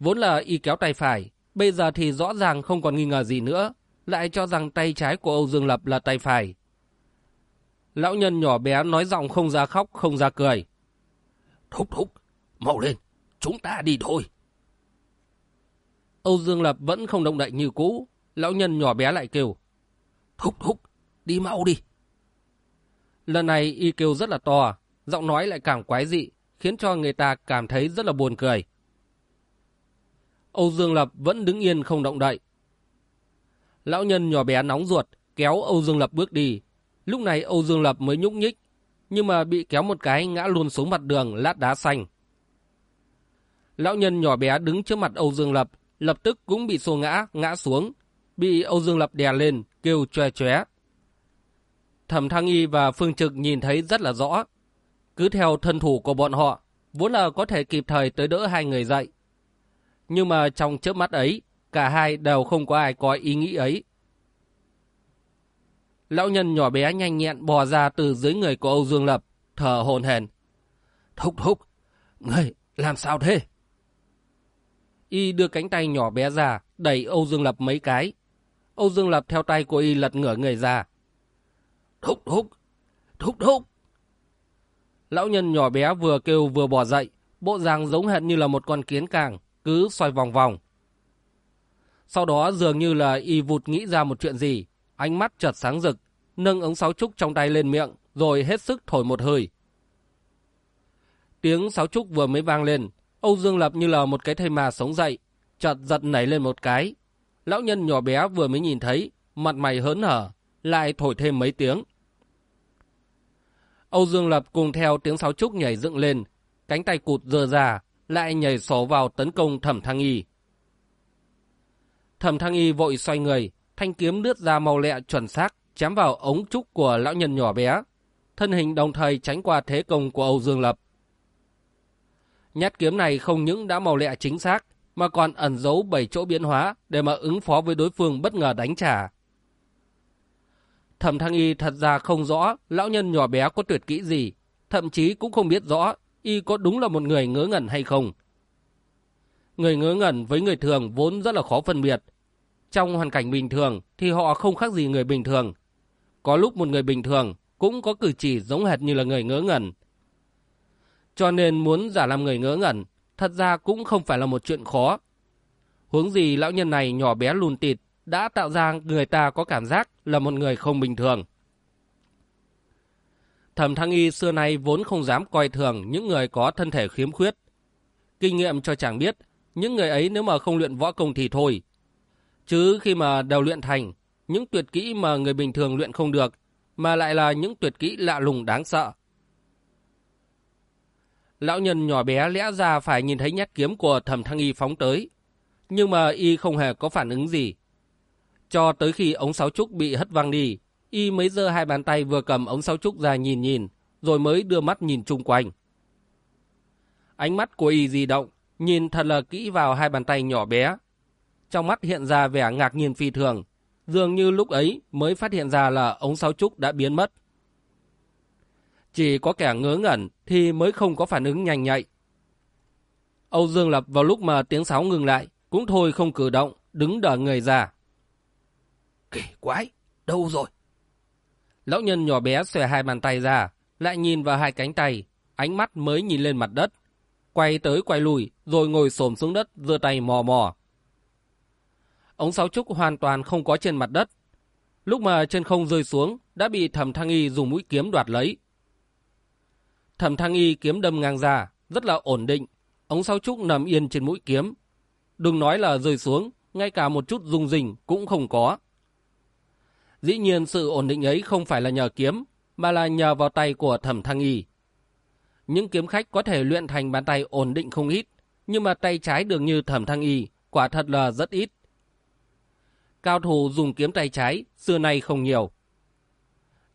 Vốn là Y kéo tay phải, bây giờ thì rõ ràng không còn nghi ngờ gì nữa, lại cho rằng tay trái của Âu Dương Lập là tay phải. Lão nhân nhỏ bé nói giọng không ra khóc, không ra cười. Thúc thúc, mau lên, chúng ta đi thôi. Âu Dương Lập vẫn không động đậy như cũ, lão nhân nhỏ bé lại kêu. Thúc thúc, đi mau đi. Lần này y kêu rất là to, giọng nói lại càng quái dị, khiến cho người ta cảm thấy rất là buồn cười. Âu Dương Lập vẫn đứng yên không động đậy. Lão nhân nhỏ bé nóng ruột, kéo Âu Dương Lập bước đi. Lúc này Âu Dương Lập mới nhúc nhích, nhưng mà bị kéo một cái ngã luôn xuống mặt đường lát đá xanh. Lão nhân nhỏ bé đứng trước mặt Âu Dương Lập, lập tức cũng bị xô ngã, ngã xuống, bị Âu Dương Lập đè lên, kêu choe choé. Thẩm Thăng Y và Phương Trực nhìn thấy rất là rõ. Cứ theo thân thủ của bọn họ, vốn là có thể kịp thời tới đỡ hai người dậy. Nhưng mà trong chớp mắt ấy, cả hai đều không có ai có ý nghĩ ấy. Lão nhân nhỏ bé nhanh nhẹn bò ra từ dưới người của Âu Dương Lập, thở hồn hển. Thúc thúc, người làm sao thế? Y đưa cánh tay nhỏ bé ra, đẩy Âu Dương Lập mấy cái. Âu Dương Lập theo tay của Y lật ngửa người ra. Thúc thúc, thúc thúc. Lão nhân nhỏ bé vừa kêu vừa bò dậy, bộ dạng giống hệt như là một con kiến càng, cứ xoay vòng vòng. Sau đó dường như là y vụt nghĩ ra một chuyện gì, ánh mắt chợt sáng rực, nâng ống sáo trúc trong tay lên miệng, rồi hết sức thổi một hơi. Tiếng sáo trúc vừa mới vang lên, Âu Dương Lập như là một cái thây mà sống dậy, chợt giật nảy lên một cái. Lão nhân nhỏ bé vừa mới nhìn thấy, mặt mày hớn hở, lại thổi thêm mấy tiếng. Âu Dương Lập cùng theo tiếng sáo trúc nhảy dựng lên, cánh tay cụt dơ ra, lại nhảy sổ vào tấn công thẩm thăng y. Thẩm thăng y vội xoay người, thanh kiếm lướt ra màu lẹ chuẩn xác, chém vào ống trúc của lão nhân nhỏ bé. Thân hình đồng thời tránh qua thế công của Âu Dương Lập. Nhát kiếm này không những đã màu lẹ chính xác, mà còn ẩn giấu bảy chỗ biến hóa để mà ứng phó với đối phương bất ngờ đánh trả. Thẩm Thăng Y thật ra không rõ lão nhân nhỏ bé có tuyệt kỹ gì, thậm chí cũng không biết rõ y có đúng là một người ngớ ngẩn hay không. Người ngớ ngẩn với người thường vốn rất là khó phân biệt. Trong hoàn cảnh bình thường thì họ không khác gì người bình thường. Có lúc một người bình thường cũng có cử chỉ giống hệt như là người ngớ ngẩn. Cho nên muốn giả làm người ngỡ ngẩn, thật ra cũng không phải là một chuyện khó. Hướng gì lão nhân này nhỏ bé lùn tịt đã tạo ra người ta có cảm giác là một người không bình thường. Thẩm Thăng Y xưa nay vốn không dám coi thường những người có thân thể khiếm khuyết. Kinh nghiệm cho chàng biết, những người ấy nếu mà không luyện võ công thì thôi. Chứ khi mà đều luyện thành, những tuyệt kỹ mà người bình thường luyện không được, mà lại là những tuyệt kỹ lạ lùng đáng sợ. Lão nhân nhỏ bé lẽ ra phải nhìn thấy nhát kiếm của thẩm thăng y phóng tới. Nhưng mà y không hề có phản ứng gì. Cho tới khi ống sáo trúc bị hất văng đi, y mới giơ hai bàn tay vừa cầm ống sáo trúc ra nhìn nhìn, rồi mới đưa mắt nhìn chung quanh. Ánh mắt của y di động, nhìn thật là kỹ vào hai bàn tay nhỏ bé. Trong mắt hiện ra vẻ ngạc nhiên phi thường, dường như lúc ấy mới phát hiện ra là ống sáo trúc đã biến mất. Chỉ có kẻ ngớ ngẩn thì mới không có phản ứng nhanh nhạy. Âu Dương Lập vào lúc mà tiếng sáo ngừng lại, cũng thôi không cử động, đứng đờ người ra. Kỳ quái, đâu rồi? Lão nhân nhỏ bé xòe hai bàn tay ra, lại nhìn vào hai cánh tay, ánh mắt mới nhìn lên mặt đất. Quay tới quay lùi, rồi ngồi xổm xuống đất, giơ tay mò mò. Ống sáo trúc hoàn toàn không có trên mặt đất. Lúc mà trên không rơi xuống, đã bị thẩm thăng y dùng mũi kiếm đoạt lấy. Thẩm thăng y kiếm đâm ngang ra, rất là ổn định. Ống sáo trúc nằm yên trên mũi kiếm. Đừng nói là rơi xuống, ngay cả một chút rung rình cũng không có. Dĩ nhiên sự ổn định ấy không phải là nhờ kiếm, mà là nhờ vào tay của thẩm thăng y. Những kiếm khách có thể luyện thành bàn tay ổn định không ít, nhưng mà tay trái được như thẩm thăng y, quả thật là rất ít. Cao thủ dùng kiếm tay trái, xưa nay không nhiều.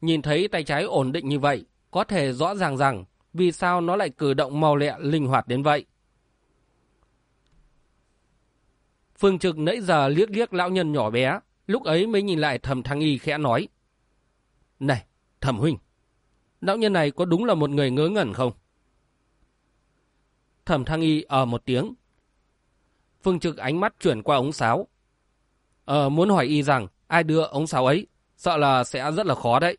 Nhìn thấy tay trái ổn định như vậy, có thể rõ ràng rằng vì sao nó lại cử động màu lẹ linh hoạt đến vậy. Phương Trực nãy giờ liếc liếc lão nhân nhỏ bé, lúc ấy mới nhìn lại thẩm thăng y khẽ nói. Này, thẩm huynh, lão nhân này có đúng là một người ngớ ngẩn không? Thẩm thăng y ở một tiếng. Phương Trực ánh mắt chuyển qua ống sáo. Ờ, muốn hỏi y rằng ai đưa ống sáo ấy, sợ là sẽ rất là khó đấy.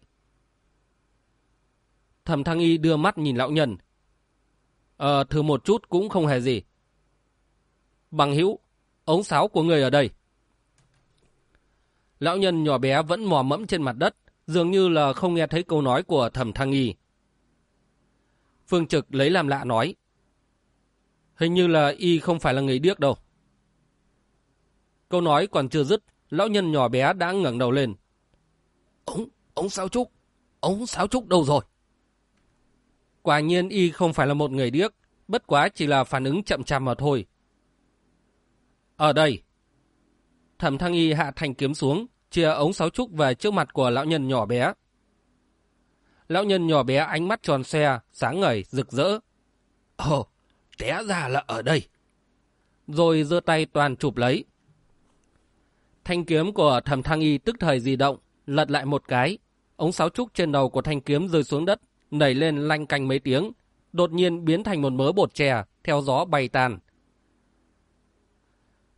Thẩm thăng y đưa mắt nhìn lão nhân. Ờ, thử một chút cũng không hề gì. Bằng hữu ống sáo của người ở đây. Lão nhân nhỏ bé vẫn mò mẫm trên mặt đất, dường như là không nghe thấy câu nói của thẩm thăng y. Phương Trực lấy làm lạ nói. Hình như là y không phải là người điếc đâu. Câu nói còn chưa dứt, lão nhân nhỏ bé đã ngẩng đầu lên. Ống, ống sáo trúc, ống sáo trúc đâu rồi? Quả nhiên y không phải là một người điếc, bất quá chỉ là phản ứng chậm chạp mà thôi. Ở đây. Thẩm thăng y hạ thành kiếm xuống, chia ống sáo trúc về trước mặt của lão nhân nhỏ bé. Lão nhân nhỏ bé ánh mắt tròn xe, sáng ngời, rực rỡ. Ồ, té ra là ở đây. Rồi giơ tay toàn chụp lấy. Thanh kiếm của thẩm thăng y tức thời di động, lật lại một cái. Ống sáo trúc trên đầu của thanh kiếm rơi xuống đất, nảy lên lanh canh mấy tiếng, đột nhiên biến thành một mớ bột chè, theo gió bay tàn.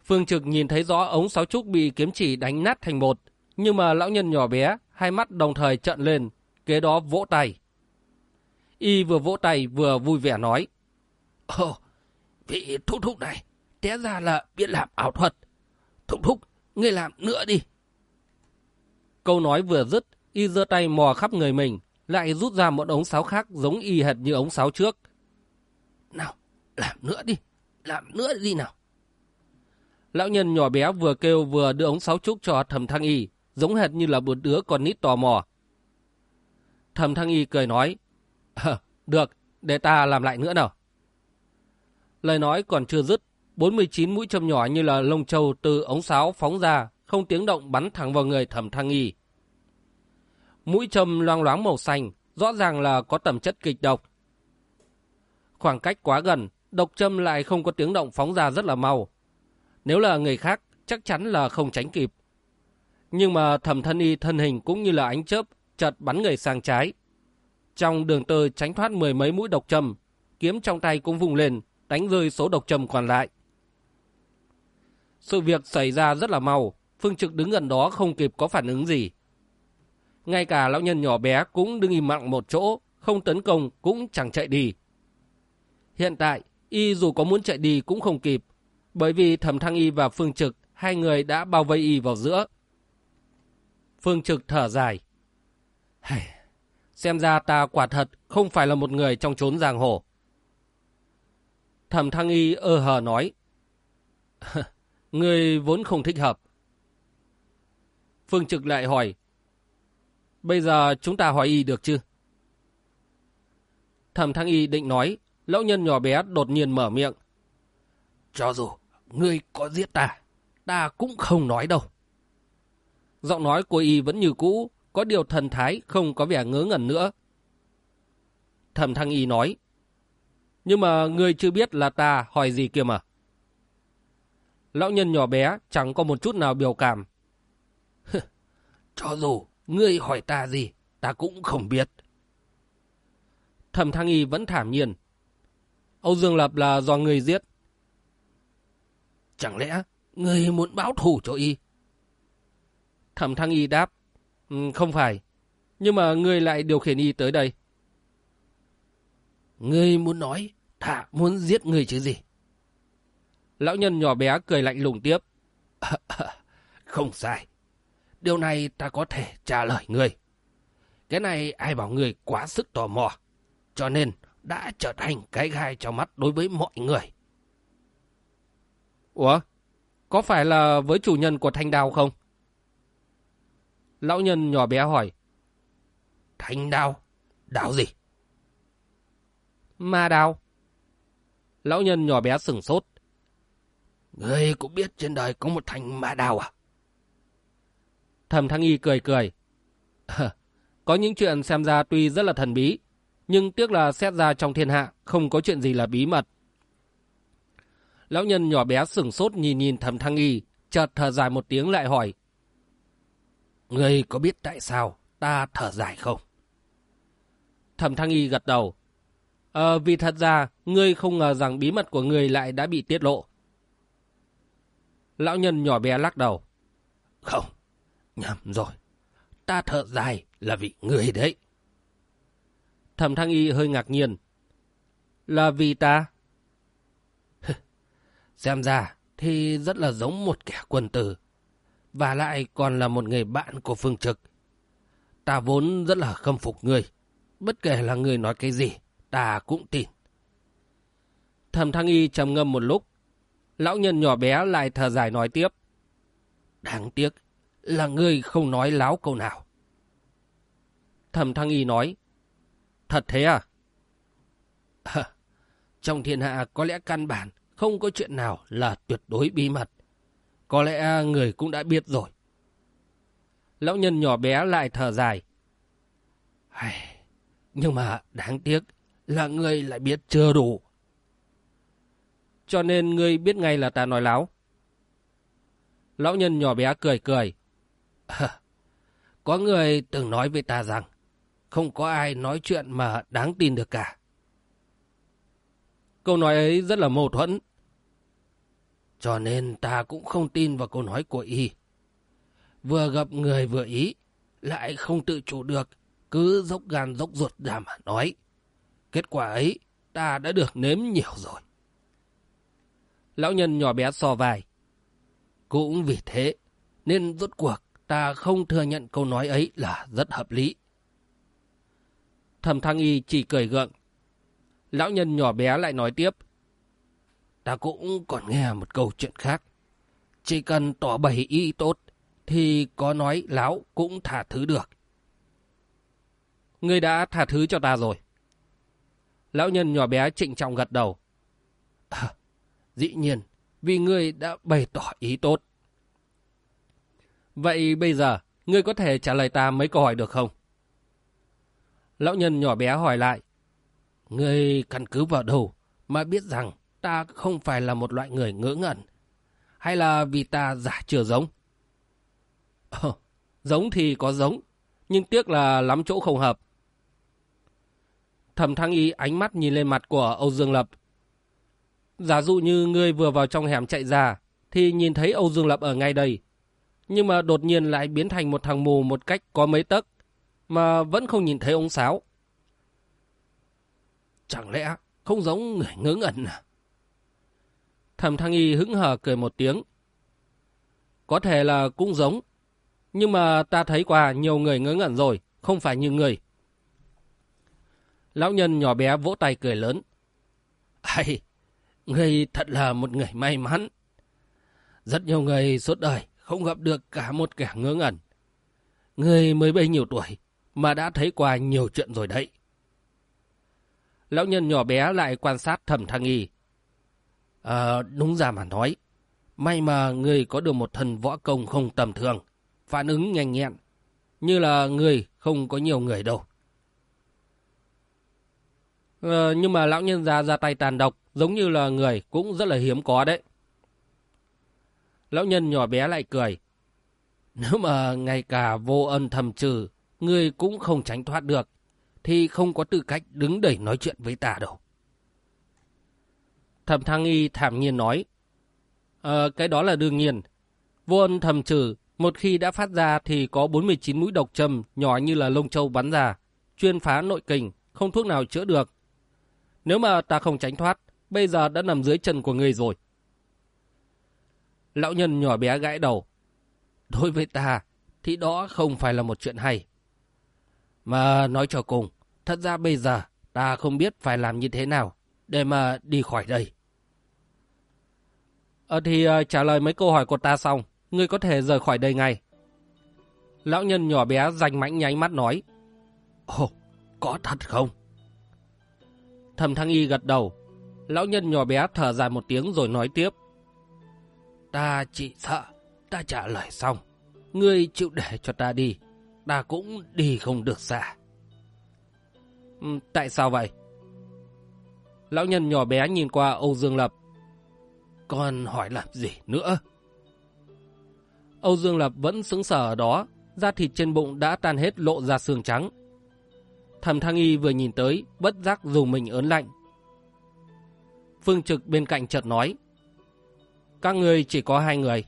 Phương Trực nhìn thấy rõ ống sáo trúc bị kiếm chỉ đánh nát thành bột, nhưng mà lão nhân nhỏ bé, hai mắt đồng thời trận lên, kế đó vỗ tay. Y vừa vỗ tay vừa vui vẻ nói. Ồ, vị thúc thúc này, té ra là biết làm ảo thuật. Thúc thúc, ngươi làm nữa đi. Câu nói vừa dứt, y giơ tay mò khắp người mình, lại rút ra một ống sáo khác giống y hệt như ống sáo trước. Nào, làm nữa đi, làm nữa đi nào. Lão nhân nhỏ bé vừa kêu vừa đưa ống sáo trúc cho thầm thăng y, giống hệt như là một đứa con nít tò mò. Thầm thăng y cười nói, à, được, để ta làm lại nữa nào. Lời nói còn chưa dứt, 49 mũi châm nhỏ như là lông trâu từ ống sáo phóng ra, không tiếng động bắn thẳng vào người thầm thăng y. Mũi châm loang loáng màu xanh, rõ ràng là có tầm chất kịch độc. Khoảng cách quá gần, độc châm lại không có tiếng động phóng ra rất là mau. Nếu là người khác, chắc chắn là không tránh kịp. Nhưng mà thẩm thân y thân hình cũng như là ánh chớp, chợt bắn người sang trái. Trong đường tơ tránh thoát mười mấy mũi độc châm, kiếm trong tay cũng vùng lên, đánh rơi số độc châm còn lại. Sự việc xảy ra rất là mau, Phương Trực đứng gần đó không kịp có phản ứng gì. Ngay cả lão nhân nhỏ bé cũng đứng im lặng một chỗ, không tấn công cũng chẳng chạy đi. Hiện tại, y dù có muốn chạy đi cũng không kịp, bởi vì Thẩm Thăng Y và Phương Trực, hai người đã bao vây y vào giữa. Phương Trực thở dài. Xem ra ta quả thật không phải là một người trong chốn giang hồ. Thẩm Thăng Y ơ hờ nói. Người vốn không thích hợp. Phương Trực lại hỏi. Bây giờ chúng ta hỏi y được chứ? Thẩm Thăng Y định nói, lão nhân nhỏ bé đột nhiên mở miệng. Cho dù ngươi có giết ta, ta cũng không nói đâu. Giọng nói của y vẫn như cũ, có điều thần thái không có vẻ ngớ ngẩn nữa. Thẩm Thăng Y nói, nhưng mà ngươi chưa biết là ta hỏi gì kia mà. Lão nhân nhỏ bé chẳng có một chút nào biểu cảm. Cho dù ngươi hỏi ta gì, ta cũng không biết. Thẩm Thăng Y vẫn thảm nhiên. Âu Dương Lập là do người giết. Chẳng lẽ ngươi muốn báo thù cho y? Thẩm Thăng Y đáp. Ừ, không phải. Nhưng mà ngươi lại điều khiển y tới đây. Ngươi muốn nói, thả muốn giết ngươi chứ gì? Lão nhân nhỏ bé cười lạnh lùng tiếp. không sai. Điều này ta có thể trả lời ngươi. Cái này ai bảo ngươi quá sức tò mò. Cho nên đã trở thành cái gai trong mắt đối với mọi người. Ủa? Có phải là với chủ nhân của thanh đao không? Lão nhân nhỏ bé hỏi. Thanh đao? Đao gì? Ma đao. Lão nhân nhỏ bé sửng sốt. Ngươi cũng biết trên đời có một thanh ma đao à? Thầm Thăng Y cười cười. có những chuyện xem ra tuy rất là thần bí, nhưng tiếc là xét ra trong thiên hạ không có chuyện gì là bí mật. Lão nhân nhỏ bé sửng sốt nhìn nhìn thầm Thăng Y, chợt thở dài một tiếng lại hỏi. người có biết tại sao ta thở dài không? Thẩm Thăng Y gật đầu. Ờ, vì thật ra, ngươi không ngờ rằng bí mật của ngươi lại đã bị tiết lộ. Lão nhân nhỏ bé lắc đầu. Không, nhầm rồi. Ta thở dài là vì người đấy. Thẩm Thăng Y hơi ngạc nhiên. Là vì ta? Xem ra thì rất là giống một kẻ quân tử. Và lại còn là một người bạn của Phương Trực. Ta vốn rất là khâm phục người Bất kể là người nói cái gì, ta cũng tin. Thẩm Thăng Y trầm ngâm một lúc. Lão nhân nhỏ bé lại thở dài nói tiếp. Đáng tiếc là ngươi không nói láo câu nào. Thẩm Thăng Y nói. Thật thế à? à? Trong thiên hạ có lẽ căn bản không có chuyện nào là tuyệt đối bí mật. Có lẽ người cũng đã biết rồi. Lão nhân nhỏ bé lại thở dài. Nhưng mà đáng tiếc là người lại biết chưa đủ. Cho nên ngươi biết ngay là ta nói láo. Lão nhân nhỏ bé cười cười. À, có người từng nói với ta rằng không có ai nói chuyện mà đáng tin được cả. Câu nói ấy rất là mâu thuẫn. Cho nên ta cũng không tin vào câu nói của y. Vừa gặp người vừa ý, lại không tự chủ được, cứ dốc gan dốc ruột ra mà nói. Kết quả ấy, ta đã được nếm nhiều rồi. Lão nhân nhỏ bé so vai. Cũng vì thế, nên rốt cuộc ta không thừa nhận câu nói ấy là rất hợp lý. Thầm Thăng Y chỉ cười gượng. Lão nhân nhỏ bé lại nói tiếp. Ta cũng còn nghe một câu chuyện khác. Chỉ cần tỏ bày ý tốt, thì có nói lão cũng thả thứ được. Ngươi đã thả thứ cho ta rồi. Lão nhân nhỏ bé trịnh trọng gật đầu. À, dĩ nhiên, vì ngươi đã bày tỏ ý tốt. Vậy bây giờ, ngươi có thể trả lời ta mấy câu hỏi được không? Lão nhân nhỏ bé hỏi lại. Ngươi căn cứ vào đâu mà biết rằng ta không phải là một loại người ngỡ ngẩn? Hay là vì ta giả chưa giống? Ờ, giống thì có giống, nhưng tiếc là lắm chỗ không hợp. Thẩm Thăng Y ánh mắt nhìn lên mặt của Âu Dương Lập. Giả dụ như ngươi vừa vào trong hẻm chạy ra, thì nhìn thấy Âu Dương Lập ở ngay đây. Nhưng mà đột nhiên lại biến thành một thằng mù một cách có mấy tấc, mà vẫn không nhìn thấy ông Sáo. Chẳng lẽ không giống người ngớ ngẩn à? Thẩm Thăng Y hững hờ cười một tiếng. Có thể là cũng giống, nhưng mà ta thấy qua nhiều người ngớ ngẩn rồi, không phải như người. Lão nhân nhỏ bé vỗ tay cười lớn. ai, người thật là một người may mắn. Rất nhiều người suốt đời không gặp được cả một kẻ ngớ ngẩn. Người mới bấy nhiêu tuổi mà đã thấy qua nhiều chuyện rồi đấy. Lão nhân nhỏ bé lại quan sát thẩm thăng y. À, đúng ra mà nói, may mà người có được một thần võ công không tầm thường, phản ứng nhanh nhẹn. như là người không có nhiều người đâu. Ờ, nhưng mà lão nhân già ra tay tàn độc, giống như là người cũng rất là hiếm có đấy. Lão nhân nhỏ bé lại cười. Nếu mà ngay cả vô ân thầm trừ, người cũng không tránh thoát được, thì không có tư cách đứng đẩy nói chuyện với ta đâu. Thẩm Thăng Y thảm nhiên nói. Ờ, cái đó là đương nhiên. Vô ân thầm trừ, một khi đã phát ra thì có 49 mũi độc châm nhỏ như là lông châu bắn ra, chuyên phá nội kình, không thuốc nào chữa được. Nếu mà ta không tránh thoát, bây giờ đã nằm dưới chân của người rồi. Lão nhân nhỏ bé gãi đầu. Đối với ta, thì đó không phải là một chuyện hay. Mà nói cho cùng, thật ra bây giờ ta không biết phải làm như thế nào để mà đi khỏi đây. Ờ thì uh, trả lời mấy câu hỏi của ta xong, ngươi có thể rời khỏi đây ngay. Lão nhân nhỏ bé rành mãnh nháy mắt nói. Ồ, có thật không? thầm Thăng Y gật đầu. Lão nhân nhỏ bé thở dài một tiếng rồi nói tiếp. Ta chỉ sợ, ta trả lời xong. Ngươi chịu để cho ta đi, ta cũng đi không được xa. Ừ, tại sao vậy? Lão nhân nhỏ bé nhìn qua Âu Dương Lập. con hỏi làm gì nữa? Âu Dương Lập vẫn sững sờ ở đó, da thịt trên bụng đã tan hết lộ ra xương trắng. Thẩm Thăng Y vừa nhìn tới, bất giác dùng mình ớn lạnh. Phương Trực bên cạnh chợt nói. Các người chỉ có hai người.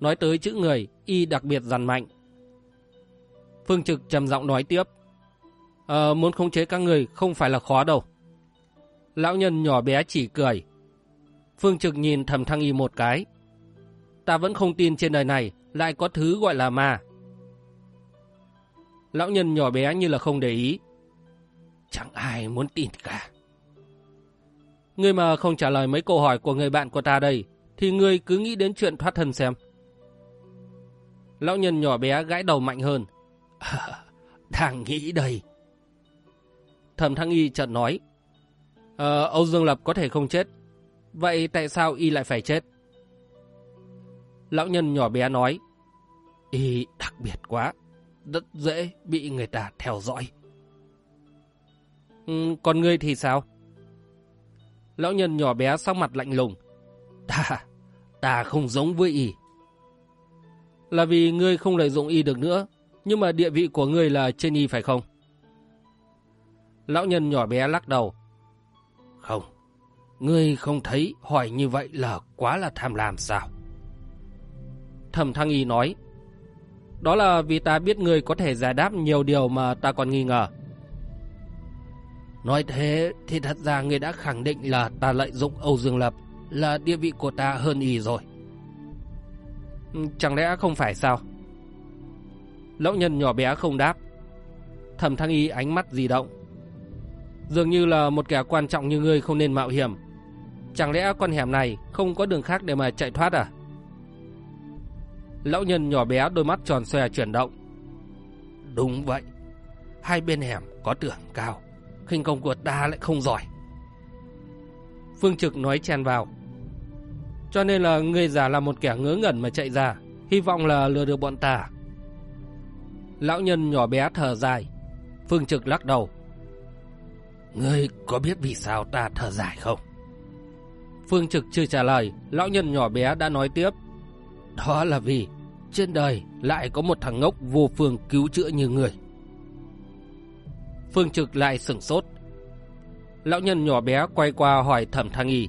Nói tới chữ người, Y đặc biệt dằn mạnh. Phương Trực trầm giọng nói tiếp. Ờ, muốn khống chế các người không phải là khó đâu. Lão nhân nhỏ bé chỉ cười. Phương Trực nhìn thầm thăng y một cái. Ta vẫn không tin trên đời này lại có thứ gọi là ma. Lão nhân nhỏ bé như là không để ý. Chẳng ai muốn tin cả. Ngươi mà không trả lời mấy câu hỏi của người bạn của ta đây, thì ngươi cứ nghĩ đến chuyện thoát thân xem. Lão nhân nhỏ bé gãi đầu mạnh hơn. À, đang nghĩ đây. Thẩm Thăng Y chợt nói. Ờ, Âu Dương Lập có thể không chết. Vậy tại sao Y lại phải chết? Lão nhân nhỏ bé nói. Y đặc biệt quá. Rất dễ bị người ta theo dõi. Ừ, còn ngươi thì sao? Lão nhân nhỏ bé sắc mặt lạnh lùng. Ta, ta không giống với Y. Là vì ngươi không lợi dụng Y được nữa, nhưng mà địa vị của ngươi là trên Y phải không? Lão nhân nhỏ bé lắc đầu. Không, ngươi không thấy hỏi như vậy là quá là tham lam sao? Thẩm Thăng Y nói. Đó là vì ta biết ngươi có thể giải đáp nhiều điều mà ta còn nghi ngờ. Nói thế thì thật ra ngươi đã khẳng định là ta lợi dụng Âu Dương Lập là địa vị của ta hơn y rồi. Ừ, chẳng lẽ không phải sao? Lão nhân nhỏ bé không đáp. Thẩm Thăng Y ánh mắt di động. Dường như là một kẻ quan trọng như ngươi không nên mạo hiểm. Chẳng lẽ con hẻm này không có đường khác để mà chạy thoát à? Lão nhân nhỏ bé đôi mắt tròn xoe chuyển động. Đúng vậy. Hai bên hẻm có tường cao khinh công của ta lại không giỏi. Phương Trực nói chen vào. Cho nên là người già là một kẻ ngớ ngẩn mà chạy ra. Hy vọng là lừa được bọn ta. Lão nhân nhỏ bé thở dài. Phương Trực lắc đầu. Ngươi có biết vì sao ta thở dài không? Phương Trực chưa trả lời, lão nhân nhỏ bé đã nói tiếp. Đó là vì trên đời lại có một thằng ngốc vô phương cứu chữa như người. Phương Trực lại sửng sốt. Lão nhân nhỏ bé quay qua hỏi thẩm thăng y.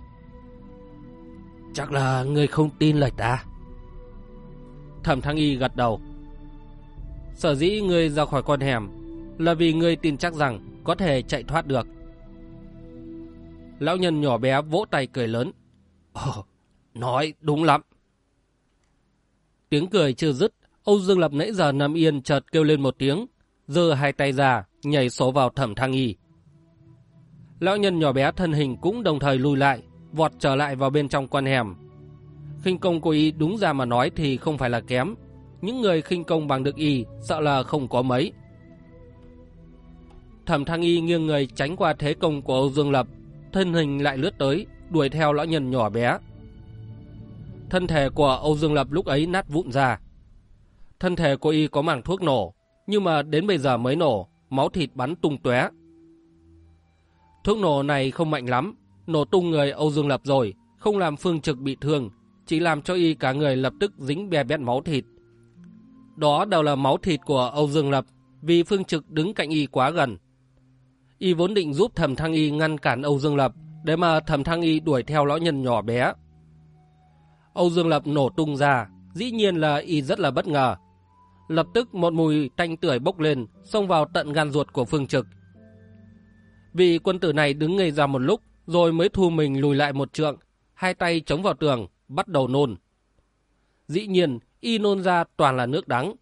Chắc là người không tin lời ta. Thẩm thăng y gật đầu. Sở dĩ người ra khỏi con hẻm là vì người tin chắc rằng có thể chạy thoát được. Lão nhân nhỏ bé vỗ tay cười lớn. Ồ, nói đúng lắm. Tiếng cười chưa dứt, Âu Dương Lập nãy giờ nằm yên chợt kêu lên một tiếng, giơ hai tay ra, nhảy sổ vào thẩm thăng y. Lão nhân nhỏ bé thân hình cũng đồng thời lùi lại, vọt trở lại vào bên trong quan hẻm. khinh công của y đúng ra mà nói thì không phải là kém. Những người khinh công bằng được y sợ là không có mấy. Thẩm thăng y nghiêng người tránh qua thế công của Âu Dương Lập, thân hình lại lướt tới, đuổi theo lão nhân nhỏ bé. Thân thể của Âu Dương Lập lúc ấy nát vụn ra. Thân thể của y có mảng thuốc nổ, nhưng mà đến bây giờ mới nổ, máu thịt bắn tung tóe. Thuốc nổ này không mạnh lắm, nổ tung người Âu Dương Lập rồi, không làm Phương Trực bị thương, chỉ làm cho y cả người lập tức dính bè bét máu thịt. Đó đều là máu thịt của Âu Dương Lập, vì Phương Trực đứng cạnh y quá gần. Y vốn định giúp thẩm thăng y ngăn cản Âu Dương Lập, để mà thẩm thăng y đuổi theo lão nhân nhỏ bé. Âu Dương Lập nổ tung ra, dĩ nhiên là y rất là bất ngờ. Lập tức một mùi tanh tưởi bốc lên, xông vào tận gan ruột của Phương Trực. Vị quân tử này đứng ngây ra một lúc, rồi mới thu mình lùi lại một trượng, hai tay chống vào tường, bắt đầu nôn. Dĩ nhiên, y nôn ra toàn là nước đắng,